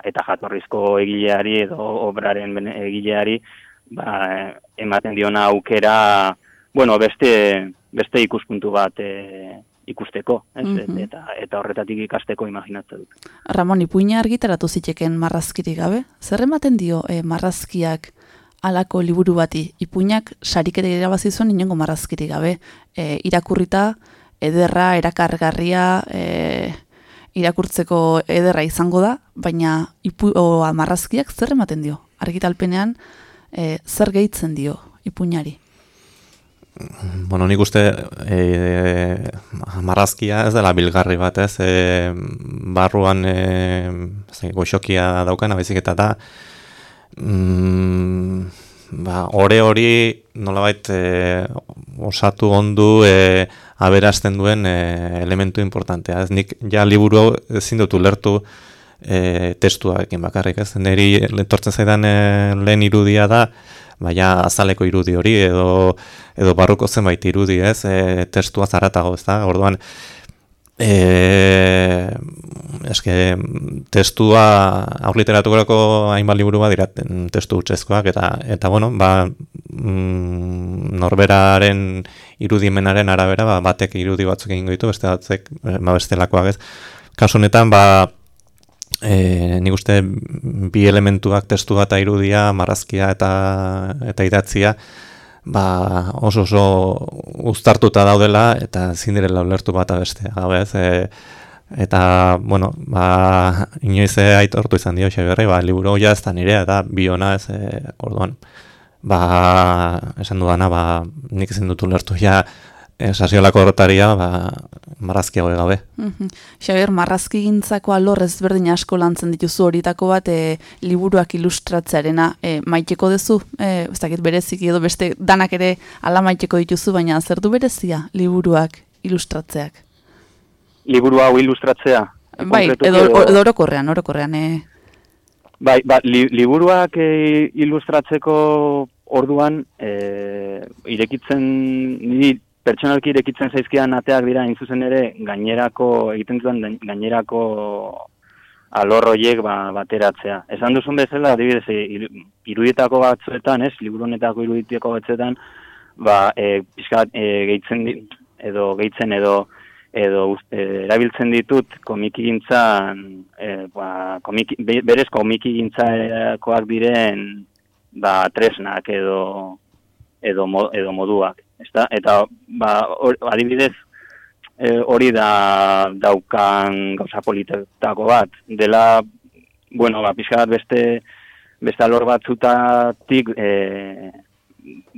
eta jatorrizko egileari edo obraren egileari ba, ematen diona aukera bueno, beste, beste ikuspuntu bat e, ikusteko, ez? Mhm. eta, eta horretatik ikasteko imaginatzen dut. Ramon, ipuina argitaratu ziteken marrazkirik gabe? Zer ematen dio e, marrazkiak alako liburu bati? Ipuinak sariketa irabazi zuen inongo marrazkirik gabe. E, irakurrita, ederra, erakargarria, e, irakurtzeko ederra izango da, baina ipu, o, amarrazkiak zer ematen dio? Argitalpenean e, zer gehitzen dio ipuñari? Bueno, nik uste e, amarrazkia ez dela bilgarri bat, ez? E, barruan e, goxokia daukan, abezik eta da, mm, ba, ore hori nolabait e, osatu ondu e, aberazten duen e, elementu importantea. Ez nik ja liburu ezin dut ulertu e, testuarekin bakarrik, ez? Neri letortzen zaidan e, lehen irudia da, baina azaleko irudi hori edo edo barruko zenbait irudi, ez? E, testua zaratago, ez da? Orduan E, eske, testua aur literaturako hainbat liburu bat dira testu utzezkoak eta eta bueno, ba, mm, norberaren irudimenaren arabera ba, batek irudi batzuk egingo ditu, beste batzek ba, bestelakoak ez. Kasu honetan ba, e, nik uste bi elementuak testua eta irudia, marrazkia eta eta idatzia ba, oso oso uztartuta daudela eta zindirela ulertu bat abeste. Gabez, e, eta, bueno, ba, inoiz aitortu izan dio xeberri, ba, liburu ja ez da nirea eta biona ez, e, orduan, ba, esan dudana, ba, nik ezin dut ulertu ja e, sasiolako horretaria, ba, marrazkiago gabe. Mhm. Xabier, marrazki gintzako alor ezberdin asko lantzen dituzu horitako bat e, liburuak ilustratzearena e, maiteko duzu, e, ez dakit berezik edo beste danak ere ala maiteko dituzu, baina zer du berezia liburuak ilustratzeak? Liburu hau ilustratzea? Bai, edo, edo orokorrean, orokorrean, e, Bai, ba, li, liburuak e, ilustratzeko orduan e, irekitzen, niri pertsonalki irekitzen zaizkidan ateak dira hain ere gainerako, egiten duen gainerako alorroiek ba, bateratzea. Esan duzun bezala, adibidez, e, iru- irudietako batzuetan, ez, liburu honetako irudietako batzuetan, ba, e, pixka, e, gehitzen, edo gehitzen edo edo e, erabiltzen ditut komikigintzan e, ba, komiki, be- berez komikigintzakoak diren ba, tresnak edo edo, edo moduak. Ezta? Eta ba, hor, adibidez e, hori da daukan gauza politetako bat. Dela, bueno, ba, pixka bat beste, beste alor batzutatik e,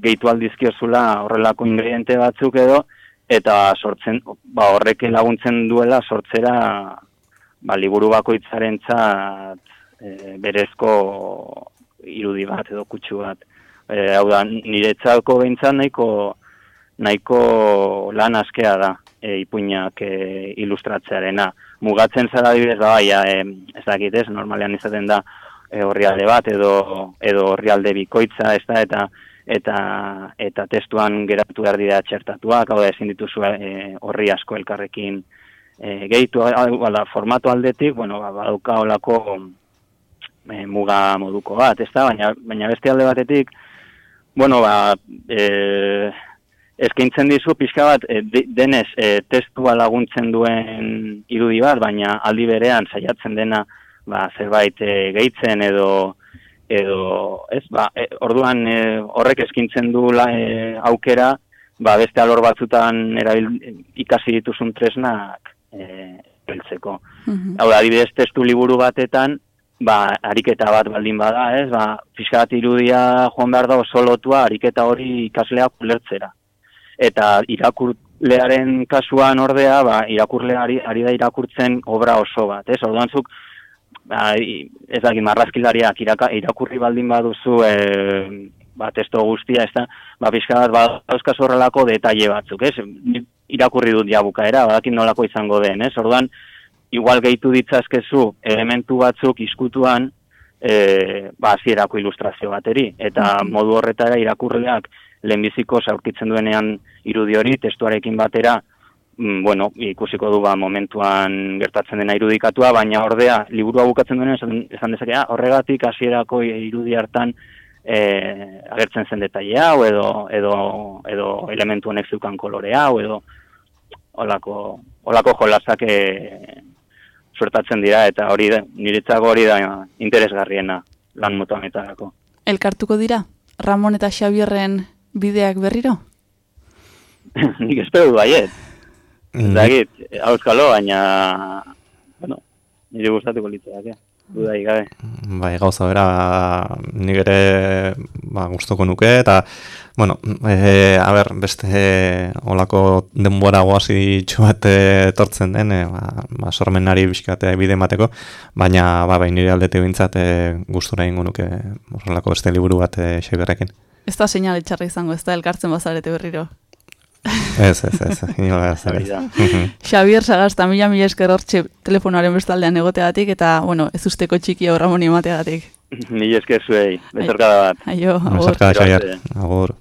gehitu aldizkiozula horrelako ingrediente batzuk edo, eta sortzen, ba, horrek laguntzen duela sortzera ba, liburu bakoitzarentzat e, berezko irudi bat edo kutsu bat. E, hau da, niretzako behintzat nahiko, nahiko lan askea da e, ipuinak e, ilustratzearena. Mugatzen zara adibidez da, bai, e, ez dakit ez, normalean izaten da e, orrialde bat edo edo orrialde bikoitza, ez da, eta eta eta testuan geratu behar dira txertatuak, hau da ezin dituzu e, horri asko elkarrekin e, gehitu, ala, formatu aldetik, bueno, ba, badauka olako e, muga moduko bat, ez da, baina, baina beste alde batetik, bueno, ba, e, eskaintzen dizu pixka bat e, de- denez e, testua laguntzen duen irudi bat, baina aldi berean saiatzen dena ba, zerbait e, gehitzen edo edo ez ba, e, orduan e, horrek eskintzen du la, aukera ba, beste alor batzutan erabil, ikasi dituzun tresnak e, beltzeko. Mhm. Hau da, adibidez testu liburu batetan, ba, ariketa bat baldin bada, ez? Ba, pixka bat irudia joan behar da oso lotua ariketa hori ikasleak ulertzera. Eta irakurlearen kasuan ordea, ba, irakurlea ari, ari da irakurtzen obra oso bat, ez? Orduan zuk, ba, ez dakit, marrazkilariak iraka, irakurri baldin baduzu, e, ba, testo guztia, ez da, ba, pixka bat, ba, horrelako detaile batzuk, ez? Irakurri dut ja bukaera, badakit nolako izango den, ez? Orduan, igual gehitu ditzazkezu elementu batzuk iskutuan e, ba, hasierako ilustrazio bateri. Eta modu horretara irakurleak lehenbiziko aurkitzen duenean irudi hori testuarekin batera mm, bueno, ikusiko du ba, momentuan gertatzen dena irudikatua, baina ordea, liburua bukatzen duenean esan, esan dezake, ah, horregatik hasierako irudi hartan e, agertzen zen detaile hau, edo, edo, edo elementu honek zeukan kolore hau, edo olako, olako jolasak e, suertatzen dira, eta hori da, niretzako hori da interesgarriena lan mota honetarako. Elkartuko dira? Ramon eta Xabierren bideak berriro? Nik espero du baiet. Ez dakit, auskalo, baina, bueno, nire gustatuko litzake. Dudai gabe. Bai, gauza bera, nik ere ba, gustoko nuke, eta, bueno, e, a ber, beste olako denbora guazi bat eh, etortzen den, e, ba, ba, sormenari bizkatea bide emateko, baina, ba, bai, nire aldetik bintzat e, gustura ingo nuke horrelako beste liburu bat e, xeberrekin. Ez da seinale txarra izango, ez da elkartzen bazarete berriro. Ez, ez, ez, inola ez. Xabier Sagasta, mila mila esker hortxe telefonoaren bestaldean egoteagatik, eta, bueno, ez usteko txiki hau Ramoni emateagatik. Ni esker zuei, bezorkada bat. Aio, agur. Besarkada, Xabier. Agur.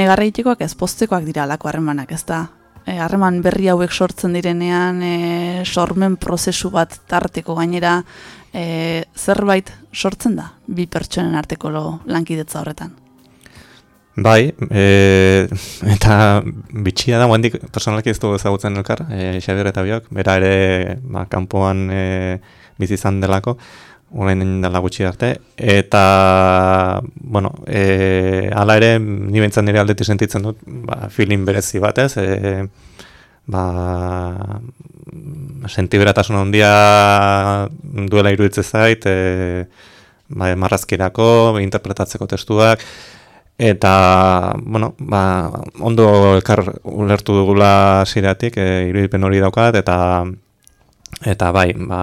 Negarreitikoak ez poztekoak dira alako harremanak, ez da? E, harreman berri hauek sortzen direnean, e, sormen prozesu bat tarteko gainera, e, zerbait sortzen da, bi pertsonen arteko lo, lankidetza horretan. Bai, e, eta bitxia da, guendik personalaki ez dugu ezagutzen elkar, e, Xabier eta biok, bera ere ba, kanpoan e, bizi izan delako, orain dela gutxi arte, eta, bueno, e, ala ere, ni bentzan nire aldeti sentitzen dut, ba, feeling berezi batez, e, ba, sentiberatasun handia duela iruditzen zait, e, ba, marrazkirako, interpretatzeko testuak, Eta, bueno, ba, ondo elkar ulertu dugula ziratik, e, irudipen hori daukat, eta eta bai, ba,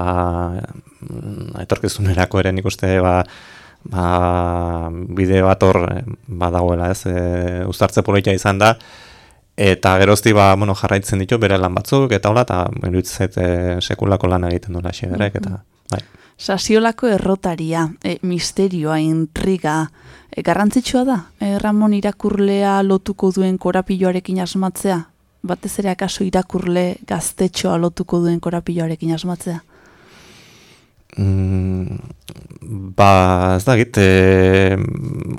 etorkizunerako ere nik uste, ba, ba, bide bat hor e, badagoela, ez, e, uztartze politia izan da, eta gerozti, ba, bueno, jarraitzen ditu bere lan batzuk, eta hola, eta iruditzen e, sekulako lan egiten duela xederek, eta, bai. Sasiolako errotaria, e, misterioa, intriga, e, garrantzitsua da, e, Ramon irakurlea lotuko duen korapilloarekin asmatzea? Batez ere akaso irakurle gaztetxoa lotuko duen korapilloarekin asmatzea? Mm, ba, ez da git, e,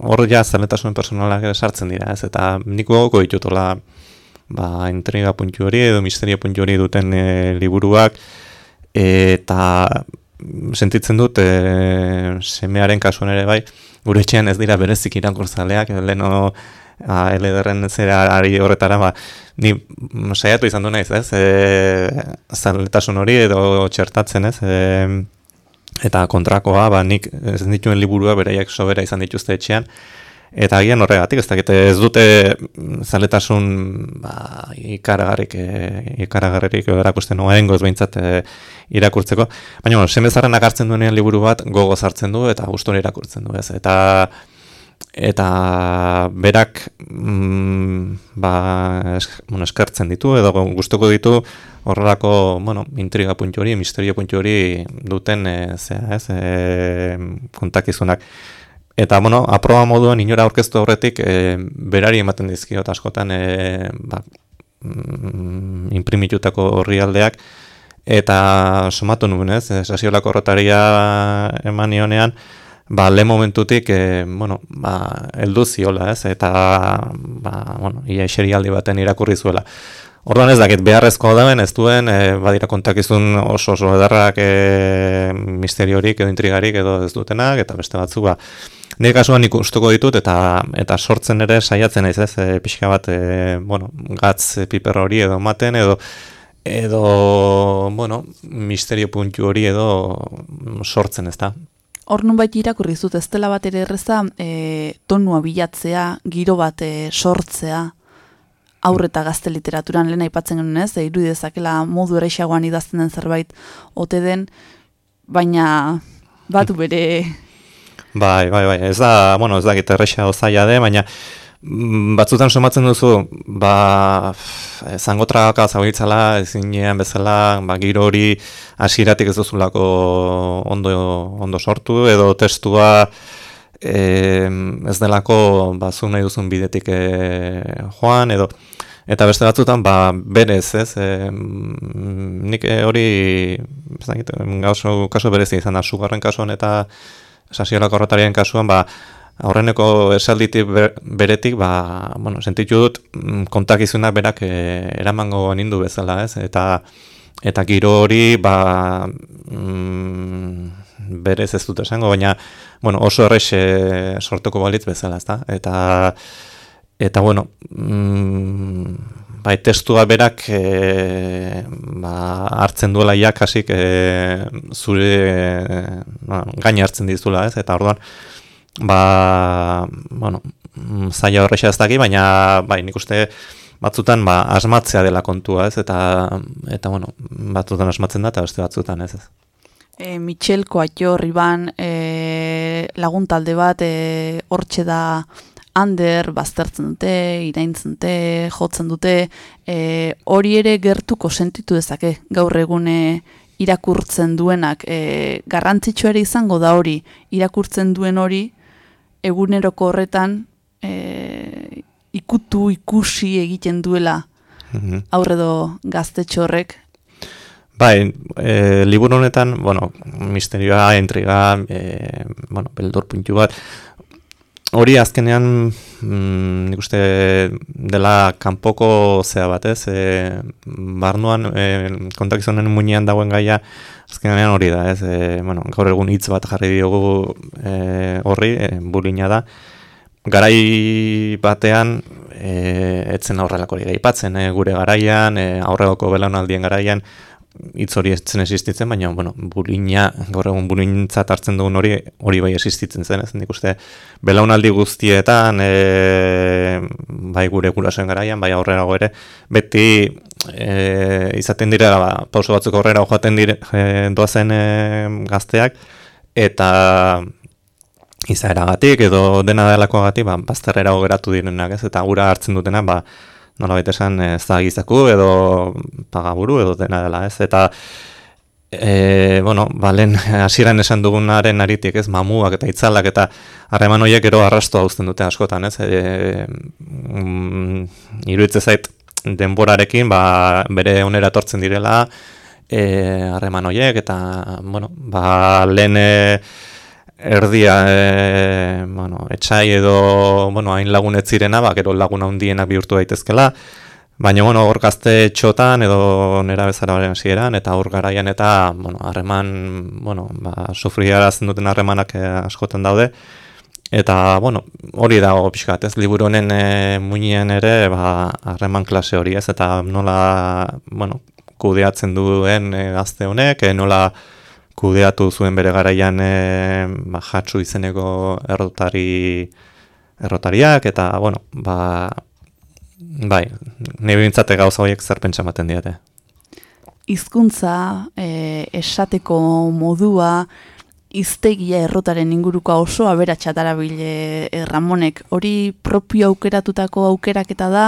hor ja zaletasunen personalak sartzen dira, ez, eta nik gogoko ditutola ba, intriga puntu hori edo misteria puntu hori duten e, liburuak, eta sentitzen dut e, semearen kasuan ere bai, gure etxean ez dira berezik irakurzaleak, leno a, elederren zera ari horretara, ba, ni saiatu izan du naiz, ez, e, zaletasun hori edo txertatzen, ez, e, eta kontrakoa, ba, nik ez dituen liburua bereiak sobera izan dituzte etxean, Eta agian horregatik, ez dakite ez dute zaletasun ba, ikaragarrik, e, ikaragarrik erakusten noa engoz behintzat e, irakurtzeko. Baina, bueno, semezaren agartzen duenean liburu bat gogo zartzen du eta guston irakurtzen du, ez. Eta, eta berak mm, ba, bueno, eskertzen ditu edo gustoko ditu horrelako bueno, intriga puntu hori, misterio puntu hori duten e, zea, ez, e, kontakizunak. Eta, bueno, aproba moduan inora aurkeztu horretik e, berari ematen dizkio eta askotan e, ba, mm, imprimitutako horri aldeak. Eta somatu nuen ez, sasiolako rotaria eman nionean, ba, le momentutik, e, bueno, ba, eldu ziola ez, eta, ba, bueno, ia eserialdi baten irakurri zuela. Orduan ez dakit beharrezkoa dauen, ez duen, e, badira kontakizun oso oso edarrak e, misteriorik edo intrigarik edo ez dutenak, eta beste batzu, ba, Nire kasuan ikustuko ditut eta eta sortzen ere saiatzen naiz, ez? E, pixka bat, e, bueno, gatz piper hori edo maten edo edo, bueno, misterio puntu hori edo sortzen, ez da? Hor nun baita irakurri zut, ez dela bat ere erreza e, tonua bilatzea, giro bat e, sortzea, aurreta gazte literaturan lehen aipatzen genuen ez, e, irudezakela modu erexagoan idazten den zerbait ote den, baina batu bere Bai, bai, bai, ez da, bueno, ez da gitarrexa ozaia de, baina batzutan somatzen duzu, ba, zango tragaka zauditzala, ezinean bezala, ba, giro hori asiratik ez duzulako ondo, ondo sortu, edo testua e, ez delako, ba, zu nahi duzun bidetik e, joan, edo, eta beste batzutan, ba, berez, ez, e, nik hori, ez da, gauzo, kaso berezi izan da, sugarren kasuan eta, sasiolako horretarien kasuan, ba, aurreneko esalditik beretik, ba, bueno, sentitu dut mm, kontakizunak berak e, eramango nindu bezala, ez? Eta, eta giro hori, ba, mm, berez ez dut esango, baina, bueno, oso errex e, sortuko balitz bezala, ez da? Eta, eta, bueno, mm, bai, testua berak e, ba, hartzen duela iakasik e, zure e, gaina hartzen dizula, ez? Eta orduan, ba, bueno, zaila horrexa ez daki, baina bai, nik uste batzutan ba, asmatzea dela kontua, ez? Eta, eta bueno, batzutan asmatzen da, eta beste batzutan, ez? ez. E, Michel Koatio, Riban, e, laguntalde bat, e, hortxe da ander, baztertzen dute, iraintzen dute, jotzen dute, e, hori ere gertuko sentitu dezake gaur egune irakurtzen duenak, e, garrantzitsu ere izango da hori, irakurtzen duen hori, eguneroko horretan e, ikutu, ikusi egiten duela mhm. aurredo gaztetxo horrek. Bai, e, liburu honetan, bueno, misterioa, intriga, e, bueno, beldur puntu bat, hori azkenean mm, nik uste dela kanpoko zea bat ez, e, barnuan e, kontakizonen muinean dagoen gaia azkenean hori da ez, e, bueno, gaur egun hitz bat jarri diogu e, horri, e, bulina da, garai batean e, etzen aurrelako hori gaipatzen, e, gure garaian, e, aurrelako belaunaldien garaian, hitz hori ez zen existitzen, baina, bueno, bulina, gaur egun bulintzat hartzen dugun hori, hori bai existitzen zen, ez? Nik uste, belaunaldi guztietan, e, bai gure gurasoen garaian, bai aurrera ere, beti e, izaten dira, ba, pauso batzuk aurrera joaten dire, e, doazen e, gazteak, eta izaeragatik edo dena delakoagatik, ba, bazterrera geratu direnak, ez, eta gura hartzen dutena, ba, nola baita esan ez da gizaku edo pagaburu edo dena dela ez? Eta e, bueno, balen hasieran esan dugunaren aritik ez? Mamuak eta itzalak eta harreman horiek ero arrasto hauzten dute askotan ez? E, mm, iruitze zait denborarekin ba, bere onera tortzen direla e, harreman horiek eta bueno, ba, lehen erdia e, bueno, etxai edo bueno, hain lagun zirena, ba, gero lagun handienak bihurtu daitezkela, baina bueno, hor gazte txotan edo nera bezararen hasieran eta hor garaian eta bueno, harreman, bueno, ba, sufriarazten duten harremanak e, askotan daude, eta bueno, hori dago pixkat, ez? Liburu honen e, muinien ere ba, harreman klase hori ez, eta nola bueno, kudeatzen duen e, gazte honek, e, nola kudeatu zuen bere garaian e, jatsu izeneko errotari errotariak eta bueno, ba bai, nire bintzate gauza horiek zer pentsa maten diate. Hizkuntza, e, esateko modua, iztegia errotaren inguruko oso aberatxatara bile e, Ramonek. Hori propio aukeratutako aukeraketa da,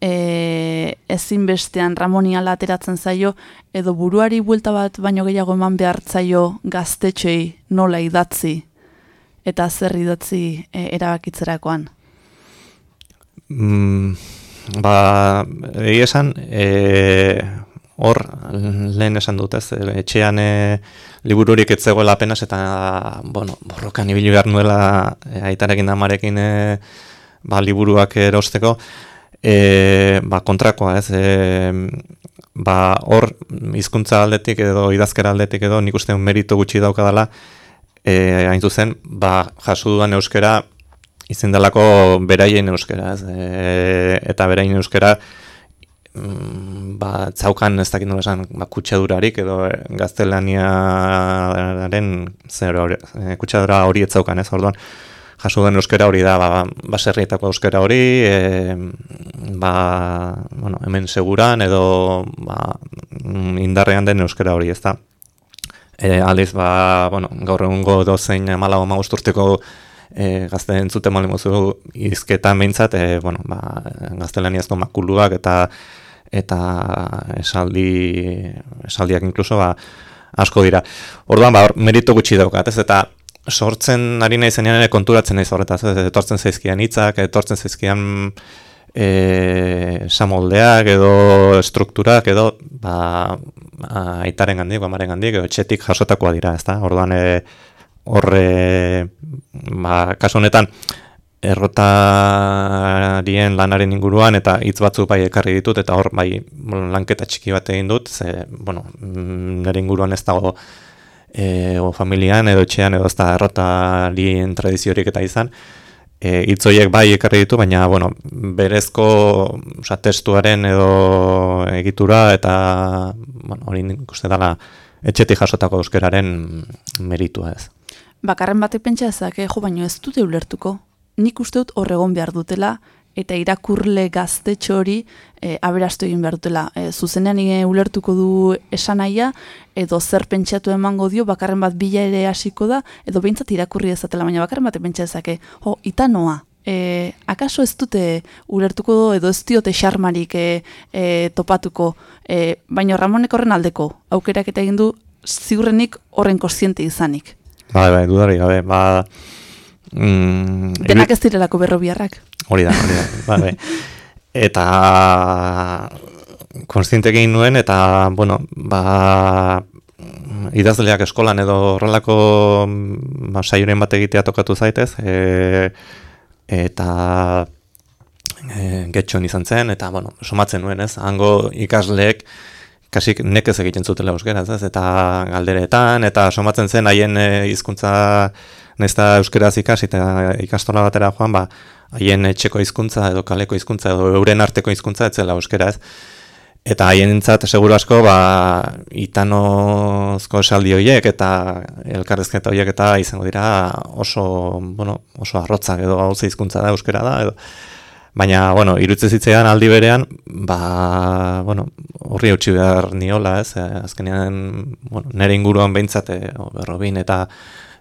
e, ezinbestean ramoniala ateratzen zaio, edo buruari buelta bat baino gehiago eman behartzaio gaztetxei nola idatzi, eta zer idatzi e, erabakitzerakoan? Mm, ba, egi esan, e, hor, lehen esan dut ez, etxean e, libururik etzegoela apenas, eta, bueno, borrokan ibili behar nuela e, aitarekin damarekin e, ba, liburuak erosteko, e, ba, kontrakoa, ez, e, ba, hor hizkuntza aldetik edo idazkera aldetik edo nik uste meritu gutxi daukadala, e, hain zuzen, ba, jasu duan euskera izendalako beraien euskera, ez, e, eta beraien euskera mm, ba, zaukan ez dakit nola esan, ba, kutsadurarik edo gaztelaniaren zer hori, kutsadura hori ez zaukan, ez, orduan, jaso den euskera hori da, ba, baserrietako euskera hori, e, ba, bueno, hemen seguran edo ba, indarrean den euskera hori, ez da. E, aliz, ba, bueno, gaur egungo dozein malago magusturteko e, gazte entzute mali mozu izketan behintzat, e, bueno, ba, gaztelaniazko makuluak eta eta esaldi esaldiak inkluso ba, asko dira. Orduan, ba, merito gutxi daukat, ez eta sortzen ari nahi zenean ere konturatzen nahi horretaz, etortzen zaizkian hitzak, etortzen zaizkian e, samoldeak edo strukturak edo ba, aitaren gandik, amaren gandik, edo etxetik jasotakoa dira, ezta? Orduan e, horre, ba, kasu honetan, errotarien lanaren inguruan eta hitz batzu bai ekarri ditut eta hor bai lanketa txiki bat egin dut, ze, bueno, mm, nire inguruan ez dago e, o familian edo etxean edo ezta errotalien tradiziorik eta izan, e, itzoiek bai ekarri ditu, baina bueno, berezko oza, testuaren edo egitura eta bueno, hori ikuste dela etxetik jasotako euskeraren meritua ez. Bakarren batek pentsa ezak, eh, jo, baino ez dute ulertuko. Nik uste dut horregon behar dutela, eta irakurle gaztetxo hori e, aberastu egin behar dutela. E, zuzenean e, ulertuko du esanaia, edo zer pentsatu emango dio, bakarren bat bila ere hasiko da, edo behintzat irakurri ezatela, baina bakarren bat pentsa ezake, jo, itanoa, e, akaso ez dute ulertuko edo ez diote xarmarik e, e, topatuko, e, baina Ramonek horren aldeko, aukerak eta egin du, ziurrenik horren koziente izanik. Bai, bai, dudari gabe, ba... Mm, Denak ez direlako berrobiarrak. Hori da, hori da. Ba, bai. Eta konstiente egin nuen eta bueno, ba idazleak eskolan edo horrelako ba saioren bat egitea tokatu zaitez, e, eta e, getxon izan zen, eta, bueno, somatzen nuen, ez, hango ikasleek, kasik nekez egiten zutela euskeraz, ez, eta galderetan, eta somatzen zen haien e, hizkuntza nesta euskeraz ikasi, eta ikastola batera joan, ba, haien etxeko hizkuntza edo kaleko hizkuntza edo euren arteko hizkuntza etzela euskera ez. Eta haien entzat, seguru asko, ba, itanozko esaldi horiek eta elkarrezketa horiek eta izango dira oso, bueno, oso arrotzak edo gauza hizkuntza da euskera da. Edo. Baina, bueno, irutze zitzean aldi berean, ba, bueno, horri hautsi behar niola, ez, azkenean, bueno, nire inguruan behintzate, berrobin, eta,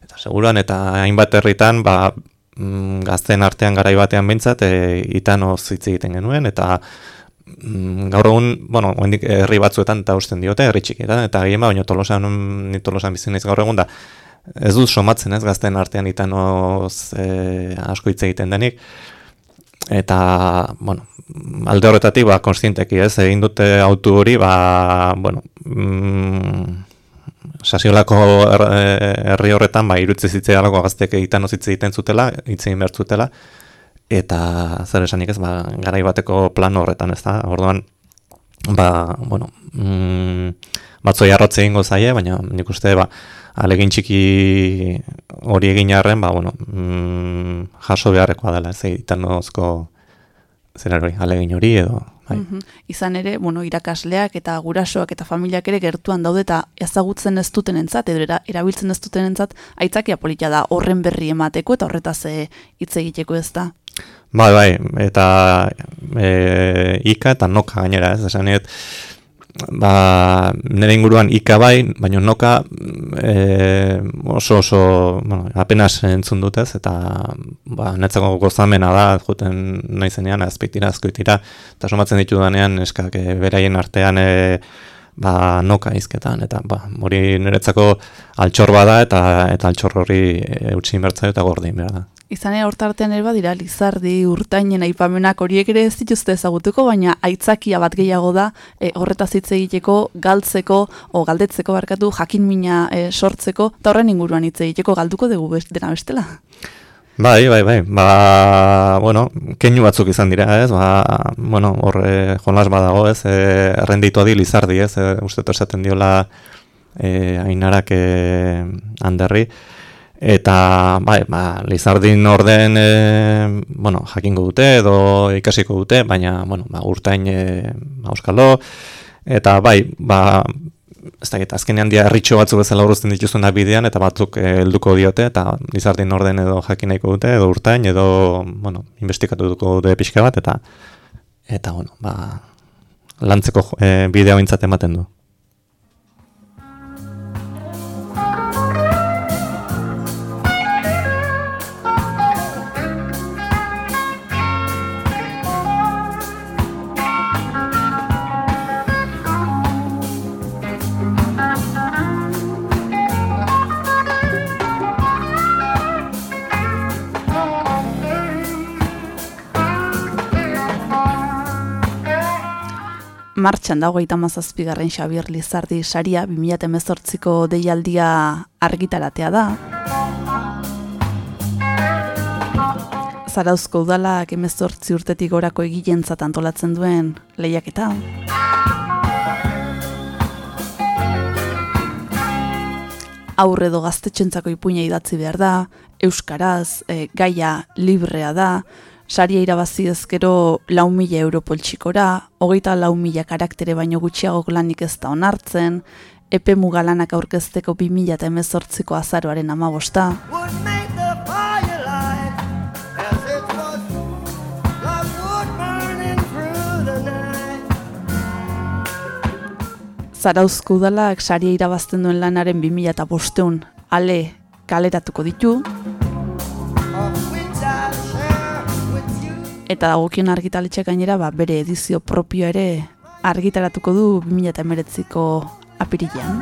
eta seguruan, eta hainbat herritan, ba, mm, gazten artean garai batean behintzat, e, itan hitz egiten genuen, eta mm, gaur egun, bueno, hendik herri batzuetan eta usten diote, herri txikietan, eta gehien ba, baina tolosan, ni tolosan bizin gaur egun da, ez dut somatzen ez gazten artean itanoz e, asko hitz egiten denik, eta, bueno, alde horretatik, ba, konstienteki ez, egin dute autu hori, ba, bueno, mm, sasiolako herri horretan, ba, irutze zitzea alako gaztek egiten ozitze egiten zutela, egin behar zutela, eta zer esanik ez, ba, garai bateko plan horretan ez da, orduan, ba, bueno, mm, batzoi arrotze egingo zaie, baina nik uste, ba, alegin txiki hori egin arren, ba, bueno, mm, jaso beharrekoa dela, ez egiten nozko zer hori, alegin hori edo. Bai. Mhm. Izan ere, bueno, irakasleak eta gurasoak eta familiak ere gertuan daude eta ezagutzen ez duten entzat, edo erabiltzen ez duten entzat, aitzakia politia da horren berri emateko eta horretaz eh, hitz egiteko ez da. Bai, bai, eta e, ika eta noka gainera, ez, esan ba, nire inguruan ika bai, baina noka e, oso oso, bueno, apenas entzun dutez, eta ba, netzako gozamena da, juten nahi zenean, azpeitira, azkoitira, eta somatzen ditu danean, eskak e, beraien artean e, ba, noka izketan, eta ba, hori niretzako altxor bada, eta eta altxor hori e, utzi eta gordin behar da. Izan ere hortartean ere badira Lizardi urtainen aipamenak horiek ere ez dituzte ezagutuko, baina aitzakia bat gehiago da e, horretaz hitz egiteko, galtzeko o galdetzeko barkatu jakin mina e, sortzeko eta horren inguruan hitz egiteko galduko dugu best, dena bestela. Bai, bai, bai. Ba, bueno, keinu batzuk izan dira, ez? Ba, bueno, horre jolas badago, ez? E, renditu adi Lizardi, ez? E, Uste esaten diola e, ainarak e, handerri. Eta, bai, ba, Lizardin orden, e, bueno, jakingo dute edo ikasiko dute, baina, bueno, ba, urtain e, auskalo, eta, bai, ba, ez da, azkenean dia erritxo batzu bezala uruzten dituzuna bidean, eta batzuk e, helduko diote, eta Lizardin orden edo jakinaiko dute, edo urtain, edo, bueno, investikatu duko dute pixka bat, eta, eta, bueno, ba, lantzeko e, bideo ematen du. Martxan dago eta mazazpigarren Xabier Lizardi saria 2018ko deialdia argitaratea da. Zarauzko udalak emezortzi urtetik gorako egilentzat antolatzen duen lehiaketa. Aurre do gaztetxentzako ipuina idatzi behar da, Euskaraz, e, gaia librea da, saria irabazi ezkero lau mila euro poltsikora, hogeita lau mila karaktere baino gutxiago lanik ez da onartzen, epe mugalanak aurkezteko bi mila eta emezortziko azaroaren amabosta. Zarauzko udalak saria irabazten duen lanaren 2000 eta bosteun ale kaleratuko ditu. Eta dagokion argitaletxe gainera ba, bere edizio propio ere argitaratuko du 2019ko apirilean.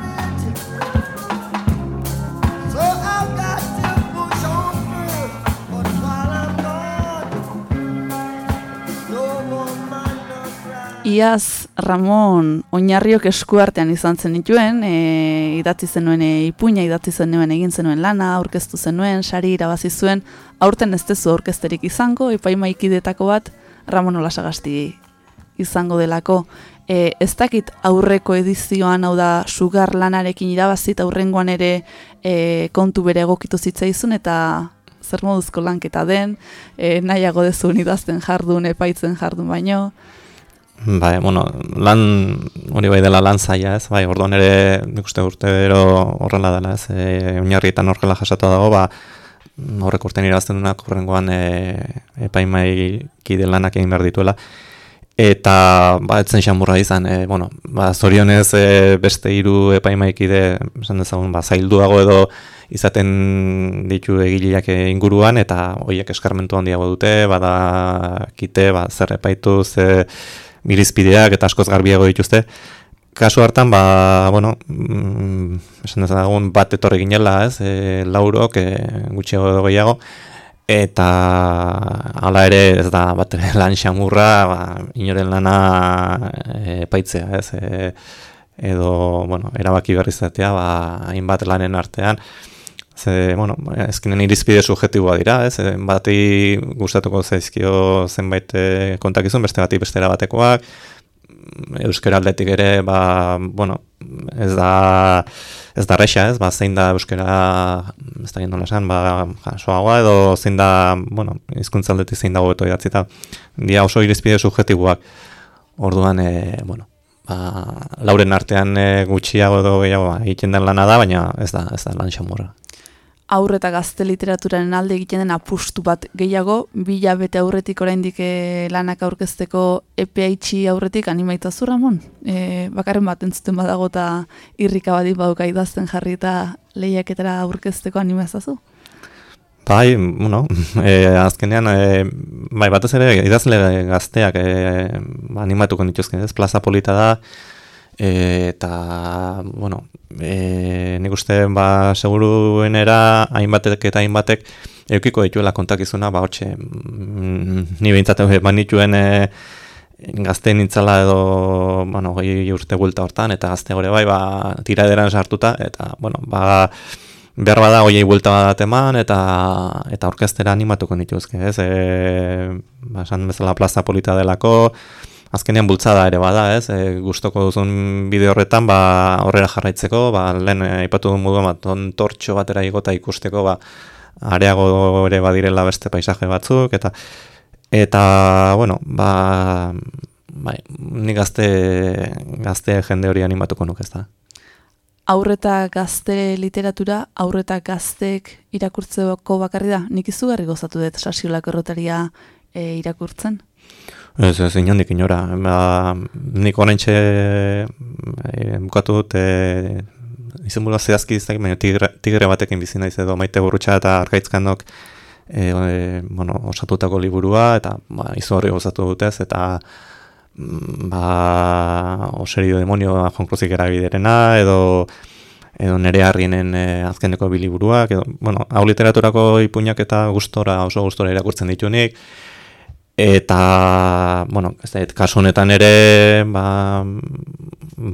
Iaz, Ramon, oinarriok eskuartean izan zen dituen, e, idatzi zenuen e, ipuina, idatzi zenuen egin zenuen lana, aurkeztu zenuen, sari irabazi zuen, aurten ez tezu aurkezterik izango, epaimaikidetako bat, Ramon Olasagasti izango delako. E, ez dakit aurreko edizioan hau da sugar lanarekin irabazit aurrengoan ere e, kontu bere egokitu zitzaizun eta zer moduzko lanketa den, e, nahiago dezun idazten jardun, epaitzen jardun baino. Bai, bueno, lan hori bai dela lan zaila, ez? Bai, orduan ere nik uste urte bero horrela dela, ez? E, oinarrietan horrela jasatu dago, ba horrek urtean irabazten duenak horrengoan e, kide lanak egin behar dituela. Eta, ba, etzen xamurra izan, e, bueno, ba, zorionez e, beste hiru epaimaikide, esan dezagun, ba, zailduago edo izaten ditu egileak inguruan, eta horiek eskarmentu handiago dute, bada kite, ba, zer epaitu, ze, mirizpideak eta askoz garbiago dituzte. Kasu hartan, ba, bueno, mm, esan dezagun bat etorri ginela, ez, e, laurok, e, gutxiago edo gehiago, eta hala ere ez da bat lan xamurra, ba, inoren lana e, paitzea, ez, e, edo, bueno, erabaki berri zatea, ba, hainbat lanen artean, Ze, bueno, ezkinen irizpide subjetiboa dira, ez? Bati gustatuko zaizkio zenbait eh, kontakizun, beste bati bestera batekoak, euskera aldetik ere, ba, bueno, ez da, ez da rexa, ez? Ba, zein da euskera, ez da gindola esan, ba, jasoagoa, edo zein da, bueno, izkuntza aldetik zein dago beto idatzita, dia oso irizpide subjetiboak, orduan, e, bueno, ba, lauren artean e, gutxiago edo gehiago ba, egiten den lana da, baina ez da, ez da lan xamurra aurre eta gazte literaturaren alde egiten den apustu bat gehiago, bila bete aurretik oraindik e, lanak aurkezteko EPH aurretik animaita zu, Ramon? E, bakarren bat entzuten badago eta irrika badi baduka idazten jarri eta lehiaketara aurkezteko animazazu? Bai, bueno, e, azkenean, e, bai, batez ere, idazle gazteak e, animatuko dituzken, ez, plaza polita da, Eta, bueno, e, nik uste, ba, seguruenera, hainbatek eta hainbatek, eukiko dituela kontakizuna, ba, hotxe, mm, ni behintzatu, ba, nituen e, gazte nintzala edo, bueno, goi urte gulta hortan, eta gazte gore bai, ba, tira ederan sartuta, eta, bueno, ba, behar bada hoiei buelta bat eman eta eta orkestera animatuko nituzke, ez? E, ba, esan bezala plaza polita delako, azkenean bultzada ere bada, ez? E, gustoko duzun bideo horretan, ba, horrera jarraitzeko, ba, lehen e, aipatu duen moduan, bat, tortxo batera igota ikusteko, ba, areago ere badirela beste paisaje batzuk, eta, eta bueno, ba, bai, ni gazte, gazte jende hori animatuko nuk ez da. Aurreta gazte literatura, aurreta gaztek irakurtzeko bakarri da? Nik izugarri gozatu dut sasiolako errotaria e, irakurtzen? Ez, ez, inondik inora. Ba, nik horreintxe e, bukatu dut, e, izan bula zehazki izan, baina tigre, tigre batekin bizina edo maite burrutxa eta arkaitzkandok e, e, bueno, osatutako liburua, eta ba, izu horri osatu dutez, eta mm, ba, oserio demonio jonkruzik erabiderena, edo edo nere harrienen e, azkeneko biliburuak, edo, bueno, hau literaturako ipuñak eta gustora, oso gustora irakurtzen ditunik, Eta, bueno, ez da, kasu honetan ere, ba,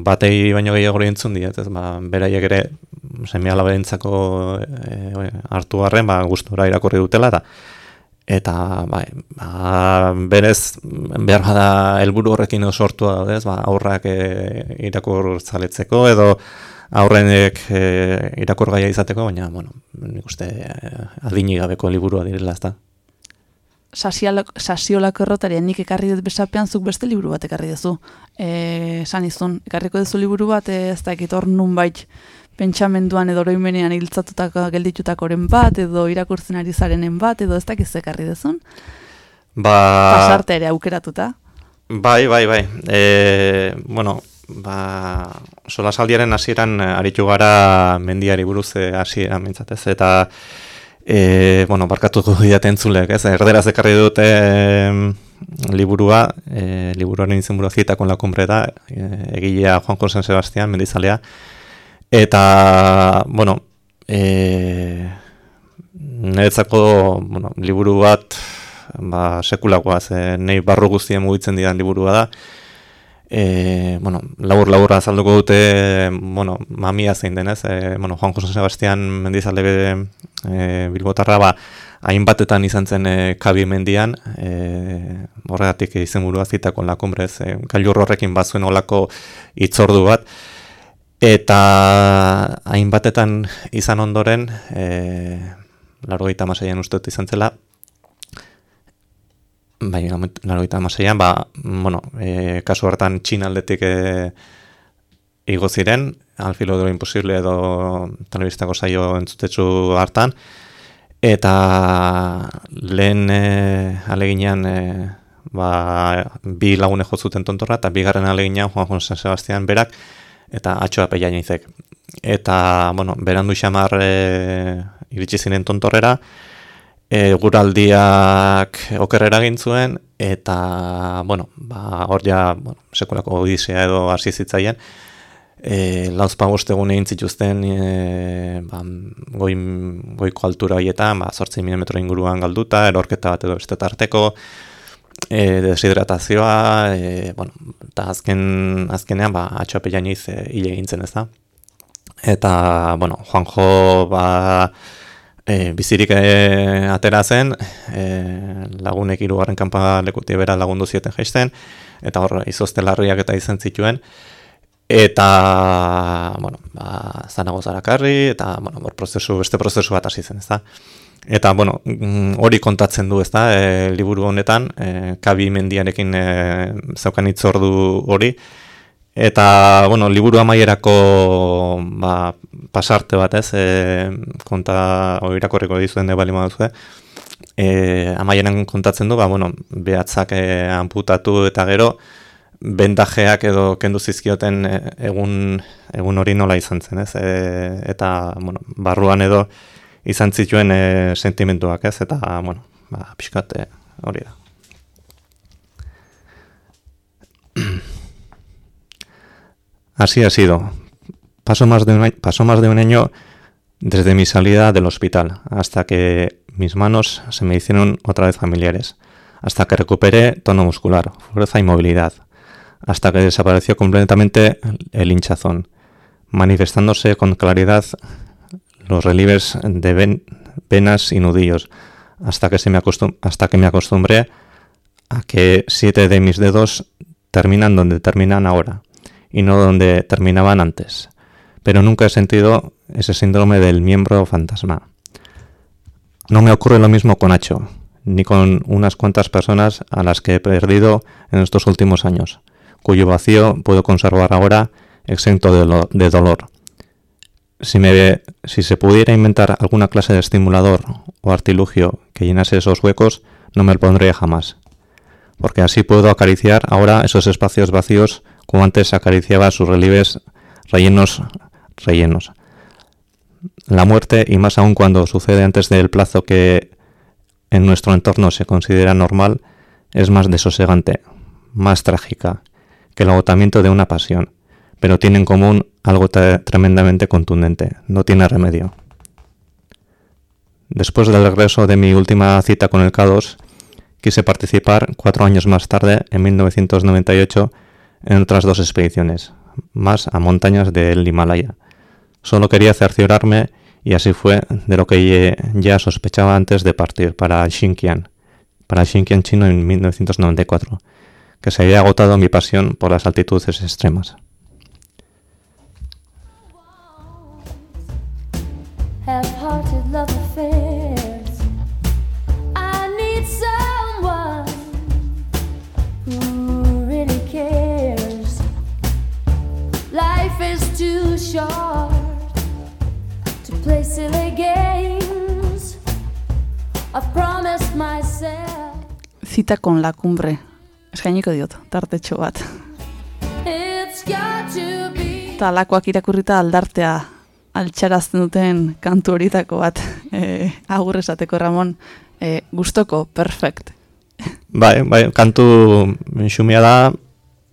batei baino gehiago entzun diet, ez, ba, beraiek ere, semi alaberentzako e, hartu garren, ba, gustora irakurri dutela, eta, eta, bai, ba, berez, behar bada helburu horrekin sortu da, ez, ba, aurrak e, irakur zaletzeko, edo, aurrenek e, irakur gaia izateko, baina, bueno, nik uste, e, adinigabeko liburua direla, ez da sasiolako errotarien nik ekarri dut besapean zuk beste liburu bat ekarri duzu. E, san izun, ekarriko duzu liburu bat, e, ez da ekitor nun bait pentsamenduan edo oroimenean hiltzatutako gelditutakoren bat, edo irakurtzen ari zarenen bat, edo ez dakiz ekarri duzun. Ba... Pasarte ere aukeratuta. Bai, bai, bai. E, bueno, ba, sola saldiaren hasieran aritu gara mendiari buruz e, hasiera mentzatez, eta E, bueno, barkatuko diaten zulek, ez? Erderaz ekarri dute liburua, e, liburuaren izen burua zietako la da, e, egilea Juan José Sebastián, mendizalea. Eta, bueno, e, niretzako, bueno, liburu bat, ba, sekulakoa, ze nahi barru guztien mugitzen didan liburua da. E, bueno, labur laburra azalduko dute, bueno, mamia zein denez, e, bueno, Juan José Sebastián mendizalde e, bilbotarra, ba, hainbatetan izan zen e, kabi mendian, e, horregatik izen burua zitako lakumbrez, e, gailur horrekin bazuen olako itzordu bat, eta hainbatetan izan ondoren, e, laro gaita masaian uste izan zela, bai, laro gaita masaian, ba, bueno, e, kasu hartan txinaldetik e, igo ziren, alfilo edo imposible edo telebistako saio entzutetsu hartan, Eta lehen e, aleginean e, ba, bi lagune jotzuten tontorra, eta bigarren aleginean Juan José Sebastián berak, eta atxoa peia nintzek. Eta, bueno, berandu xamar e, iritsi ziren tontorrera, e, guraldiak okerrera gintzuen, eta, bueno, ba, hor ja, bueno, sekulako odisea edo hasi zitzaien, e, lauzpa egun egin zituzten e, ba, goi, goiko altura horietan, ba, sortzi milimetro inguruan galduta, erorketa bat edo beste tarteko, e, deshidratazioa, e, bueno, eta azken, azkenean ba, atxoape jainiz e, hile egintzen ez da. Eta, bueno, Juanjo ba, e, bizirik e, atera zen, e, lagunek irugarren kanpa lekuti bera lagundu zieten jaisten, eta hor izozte larriak eta izan zituen, eta bueno, ba, zanago zarakarri, eta bueno, bor prozesu, beste prozesu bat hasi zen, ezta. Eta bueno, mm, hori kontatzen du, ezta, e, liburu honetan, e, kabi mendiarekin e, zaukan itzordu hori, eta bueno, liburu amaierako ba, pasarte bat, ez, e, konta hori irakorriko dizuen de bali maduzue, e, amaieran kontatzen du, ba, bueno, behatzak e, amputatu eta gero, bentajeak edo kendu zizkioten e, egun, egun hori nola izan zen, ez? E, eta, bueno, barruan edo izan zituen e, sentimentuak, ez? Eta, bueno, ba, pixkat hori da. Así ha sido. Pasó más de un año desde mi salida del hospital, hasta que mis manos se me hicieron otra vez familiares, hasta que recuperé tono muscular, fuerza y movilidad, hasta que desapareció completamente el hinchazón, manifestándose con claridad los relieves de venas y nudillos, hasta que, se me hasta que me acostumbré a que siete de mis dedos terminan donde terminan ahora, y no donde terminaban antes. Pero nunca he sentido ese síndrome del miembro fantasma. No me ocurre lo mismo con Hacho, ni con unas cuantas personas a las que he perdido en estos últimos años cuyo vacío puedo conservar ahora exento de, dolor. Si, me, si se pudiera inventar alguna clase de estimulador o artilugio que llenase esos huecos, no me lo pondría jamás. Porque así puedo acariciar ahora esos espacios vacíos como antes acariciaba sus relieves rellenos rellenos. La muerte, y más aún cuando sucede antes del plazo que en nuestro entorno se considera normal, es más desosegante, más trágica, que el agotamiento de una pasión, pero tiene en común algo tremendamente contundente, no tiene remedio. Después del regreso de mi última cita con el K2, quise participar cuatro años más tarde, en 1998, en otras dos expediciones, más a montañas del Himalaya. Solo quería cerciorarme y así fue de lo que ya sospechaba antes de partir para Xinjiang, para Xinjiang chino en 1994 que se había agotado mi pasión por las altitudes extremas. Cita con la cumbre. Eskainiko diot, tartetxo bat. Eta alakoak irakurrita aldartea altxarazten duten kantu horitako bat, e, agur esateko Ramon, e, gustoko, perfect. Bai, bai, kantu xumia da,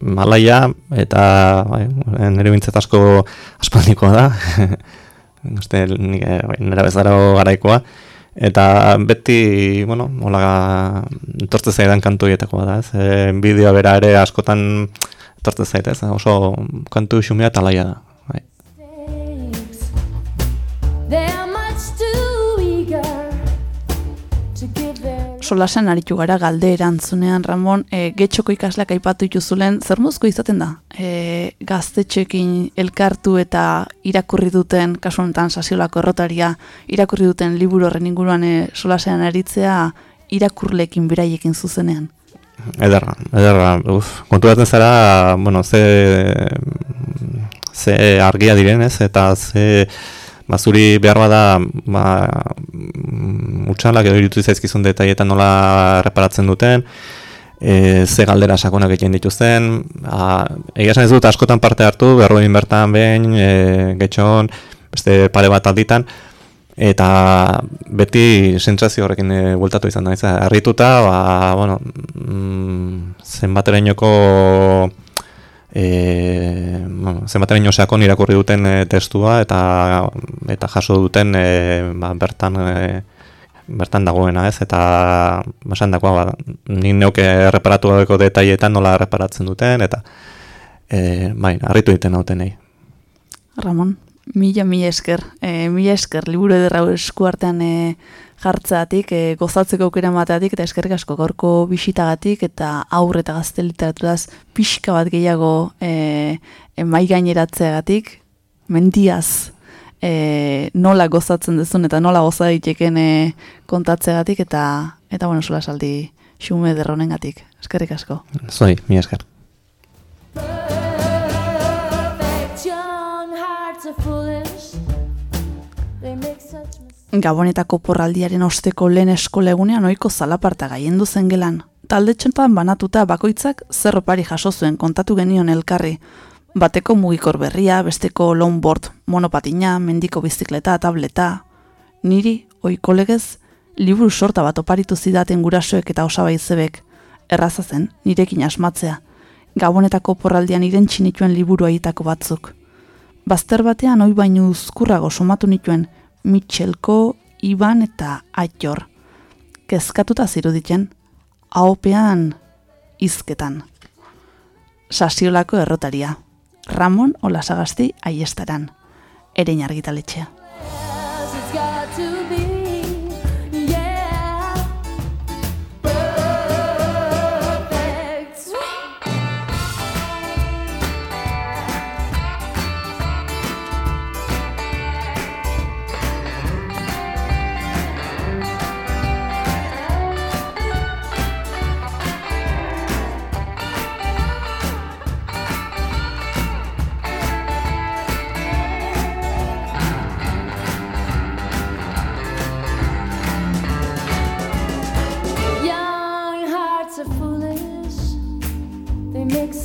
malaia, eta bai, nire bintzat asko aspaldikoa da, nire bezara garaikoa, Eta beti, bueno, hola, entortze zaidan kantu da, ez? E, bideo bera ere askotan tortzen zait, ez? Oso kantu xumea eta laia da. Solasean aritu gara galde erantzunean, Ramon, e, getxoko ikasleak aipatu dituzulen, zer mozko izaten da? E, gaztetxekin elkartu eta irakurri duten, kasu honetan sasiolako errotaria, irakurri duten liburu horren inguruan e, solasean aritzea, irakurlekin beraiekin zuzenean. Ederra, ederra, uf, kontu baten zara, bueno, ze, ze argia direnez, eta ze, ba, zuri behar bada, ba, utxalak edo irutu zaizkizun detaietan nola reparatzen duten, e, ze galdera sakonak egiten dituzten, ba, egia esan ez dut askotan parte hartu, berroin bertan behin, e, getxon, beste pare bat alditan, eta beti sentsazio horrekin e, bueltatu izan da, harrituta, ba, bueno, mm, zenbaterainoko e, zenbateraino sakon irakurri duten e, testua eta eta jaso duten e, ba, bertan e, bertan dagoena, ez? Eta esan dakoa, ba, nik neuke erreparatu gabeko detaietan nola erreparatzen duten eta e, bai, harritu egiten nautenei. Ramon, mila mila esker, e, mila esker, liburu ederra esku artean e, jartzeatik, e, gozatzeko aukera emateatik eta eskerrik asko gaurko bisitagatik eta aurre eta gazte literaturaz pixka bat gehiago e, e, mai gaineratzeagatik, mendiaz e, nola gozatzen duzun eta nola goza diteken e, kontatzeagatik eta eta bueno, sola saldi xume derronengatik. Eskerrik asko. Zoi, mi esker. Gabonetako porraldiaren osteko lehen eskola egunean ohiko zalaparta gaiendu zen gelan. Talde txontan banatuta bakoitzak zer opari jaso zuen kontatu genion elkarri. Bateko mugikor berria, besteko longboard, monopatina, mendiko bizikleta, tableta. Niri, ohiko legez, liburu sorta bat oparitu zidaten gurasoek eta osabai zebek. Erraza zen, nirekin asmatzea. Gabonetako porraldian irentsi nituen liburu aietako batzuk. Bazter batean oi baino uzkurrago somatu nituen Mitxelko, Iban eta Aitor. Kezkatuta ziruditen, ahopean izketan. Sasiolako errotaria. Ramon Olasagasti aiestaran. Erein argitaletxea.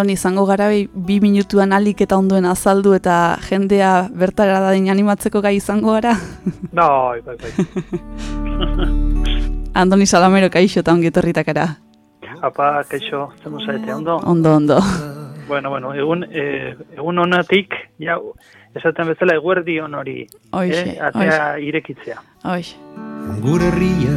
Andoni izango gara bi, minutuan alik eta onduen azaldu eta jendea bertara dadin animatzeko gai izango gara. Bai, bai, bai. Andoni Salamero kaixo eta ongi etorritakara. Apa, kaixo, zen zaite, ondo? Ondo, ondo. Bueno, bueno, egun, eh, egun onatik, ja, esaten bezala eguerdi on hori, Hoixe, eh, atea irekitzea. Hoix. Gure herria,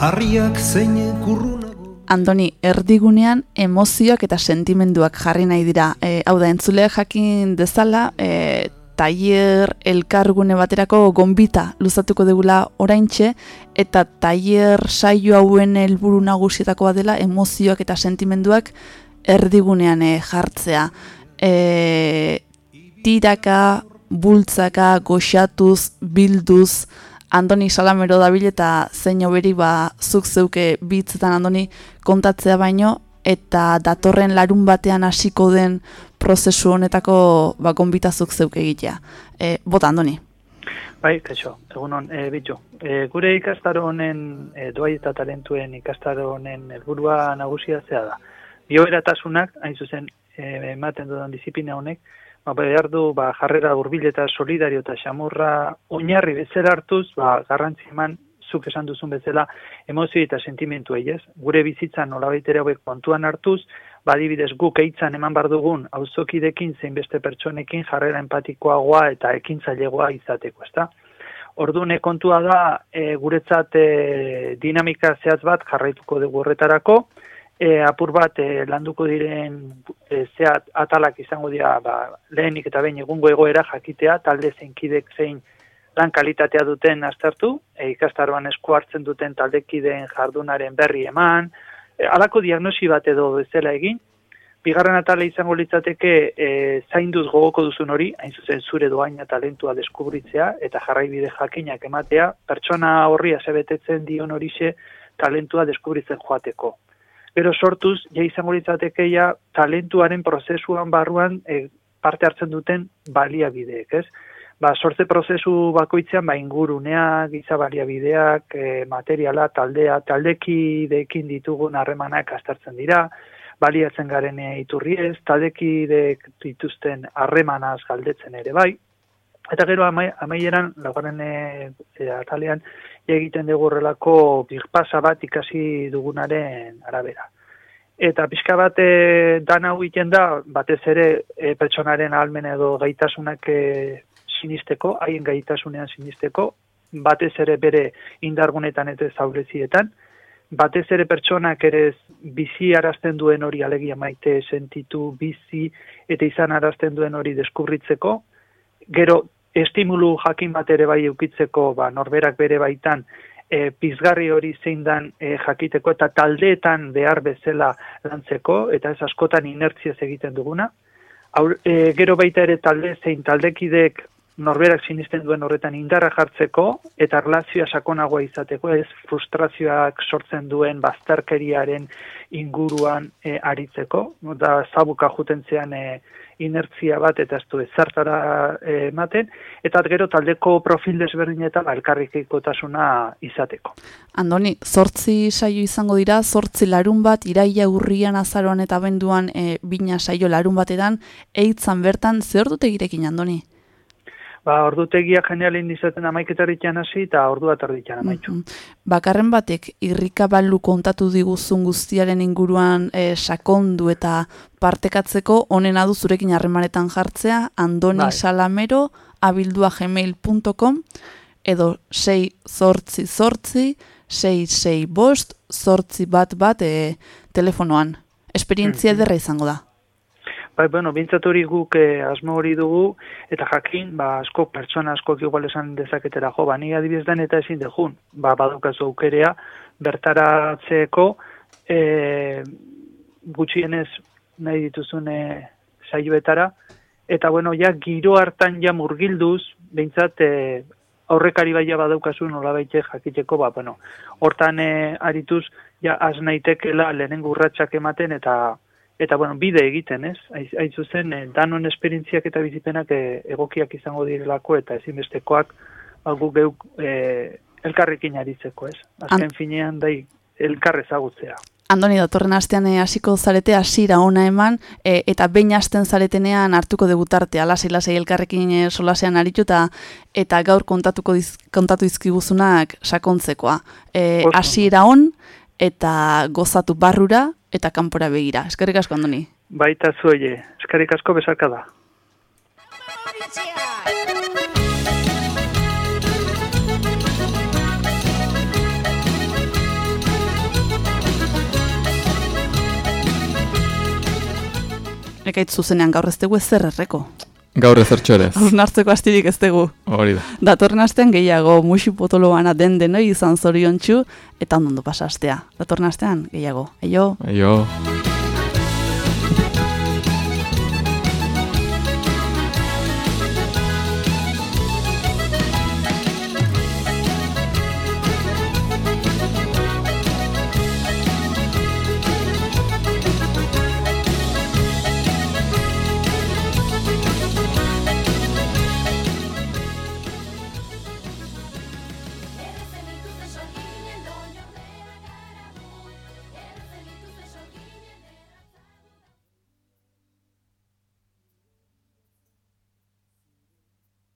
harriak zein kurrunago. Andoni, erdigunean emozioak eta sentimenduak jarri nahi dira. E, hau da, entzule jakin dezala, e, tailer elkargune baterako gonbita luzatuko degula oraintxe, eta tailer saio hauen helburu nagusietako dela emozioak eta sentimenduak erdigunean e, jartzea. E, tiraka, bultzaka, goxatuz, bilduz, Andoni Salamero dabil eta zein hoberi ba zuk zeuke bitzetan Andoni kontatzea baino eta datorren larun batean hasiko den prozesu honetako ba gonbitazuk zeuke egitea. E, bota Andoni. Bai, kaixo, egunon, e, bitxo. E, gure ikastaro honen, e, doai eta talentuen ikastaro honen helburua nagusia zea da. Bioeratasunak, hain zuzen, e, ematen dudan disiplina honek, ba, behar du ba, jarrera hurbil eta solidario eta xamurra oinarri bezala hartuz, ba, garrantzi eman zuk esan duzun bezala emozio eta sentimentu ez? Gure bizitzan nolabait ere hauek kontuan hartuz, badibidez guk eitzan eman bar dugun auzokidekin zein beste pertsonekin jarrera empatikoagoa eta ekintzailegoa izateko, ezta? Ordune kontua da e, guretzat e, dinamika zehatz bat jarraituko dugu horretarako, e, apur bat e, landuko diren e, zehat atalak izango dira ba, lehenik eta behin egungo egoera jakitea, talde zeinkidek zein lan kalitatea duten aztertu, e, ikastaroan esku hartzen duten taldekideen jardunaren berri eman, e, alako diagnosi bat edo bezala egin, bigarren atala izango litzateke e, zainduz gogoko duzun hori, hain zuzen zure doaina talentua deskubritzea eta jarraibide jakinak ematea, pertsona horri azebetetzen dion horixe talentua deskubritzen joateko. Gero sortuz, ja izango litzateke ja talentuaren prozesuan barruan e, parte hartzen duten baliabideek, ez? Ba, sortze prozesu bakoitzean ba ingurunea, giza baliabideak, e, materiala, taldea, taldekideekin ditugun harremanak aztertzen dira, baliatzen garen e, iturri ez, taldekideek dituzten harremanaz galdetzen ere bai, Eta gero amai, amaieran, laugarren e, atalean, egiten dugu horrelako birpasa bat ikasi dugunaren arabera. Eta pixka bat e, dan hau egiten da, batez ere e, pertsonaren almen edo gaitasunak e, sinisteko, haien gaitasunean sinisteko, batez ere bere indargunetan eta zaurezietan, batez ere pertsonak ere bizi arazten duen hori alegia maite sentitu, bizi eta izan arazten duen hori deskubritzeko, gero estimulu jakin bat ere bai eukitzeko ba, norberak bere baitan e, pizgarri hori zein dan e, jakiteko eta taldeetan behar bezala lantzeko eta ez askotan inertziaz egiten duguna. Aur, e, gero baita ere talde zein taldekidek norberak sinisten duen horretan indarra jartzeko eta relazioa sakonagoa izateko ez frustrazioak sortzen duen bazterkeriaren inguruan e, aritzeko da zabuka jutentzean e, inertzia bat eta ez du ezartara eh, ematen, eta gero taldeko profil desberdinetan elkarrikikotasuna izateko. Andoni, zortzi saio izango dira, zortzi larun bat, iraia urrian azaroan eta benduan e, bina saio larun batetan, eitzan bertan, zer dute girekin, Andoni? Ba, ordutegia genialin izaten amaiketarritan hasi eta ordu bat erditan amaitzu. Bakarren batek, irrika balu kontatu diguzun guztiaren inguruan e, sakondu eta partekatzeko, onena du zurekin harremanetan jartzea, andoni Bai. salamero, abildua gmail.com, edo 6 zortzi zortzi, 6 sei bost, zortzi bat bat e, telefonoan. Esperientzia Mhm. ederra izango da. Bai, bueno, bintzat hori guk eh, asmo hori dugu, eta jakin, ba, asko pertsona askok igual esan dezaketera, jo, ba, ni adibidez den eta ezin dejun, ba, badukazu aukerea, bertaratzeko, e, gutxienez nahi dituzun e, saioetara, eta bueno, ja, giro hartan ja murgilduz, bintzat, e, aurrekari baia badaukazu nola baite jakiteko, ba, bueno, hortan e, arituz, ja, az naitekela lehenengo urratsak ematen, eta eta bueno, bide egiten, ez? Hain zuzen, eh, danon esperientziak eta bizipenak eh, egokiak izango direlako eta ezinbestekoak ba, gu geuk eh, elkarrekin aritzeko, ez? Azken An- finean dai elkar ezagutzea. Andoni, datorren astean hasiko zarete hasiera ona eman, e, eta behin hasten zaretenean hartuko debutartea, lasai lasai elkarrekin e, solasean aritu eta eta gaur kontatuko diz, kontatu dizkiguzunak sakontzekoa. E, Oso. hasiera on eta gozatu barrura eta kanpora begira. Eskerrik asko Andoni. Baita zueie, eskarik asko besarka da. Ekaitz zuzenean gaur ez dugu ezer erreko. Gaur ezertxo ere ez. Hausnartzeko astirik ez dugu. Hori da. Datorren astean gehiago musu potoloana den denoi izan zoriontsu eta ondo pasa astea. Datorren astean gehiago. Aio. Aio.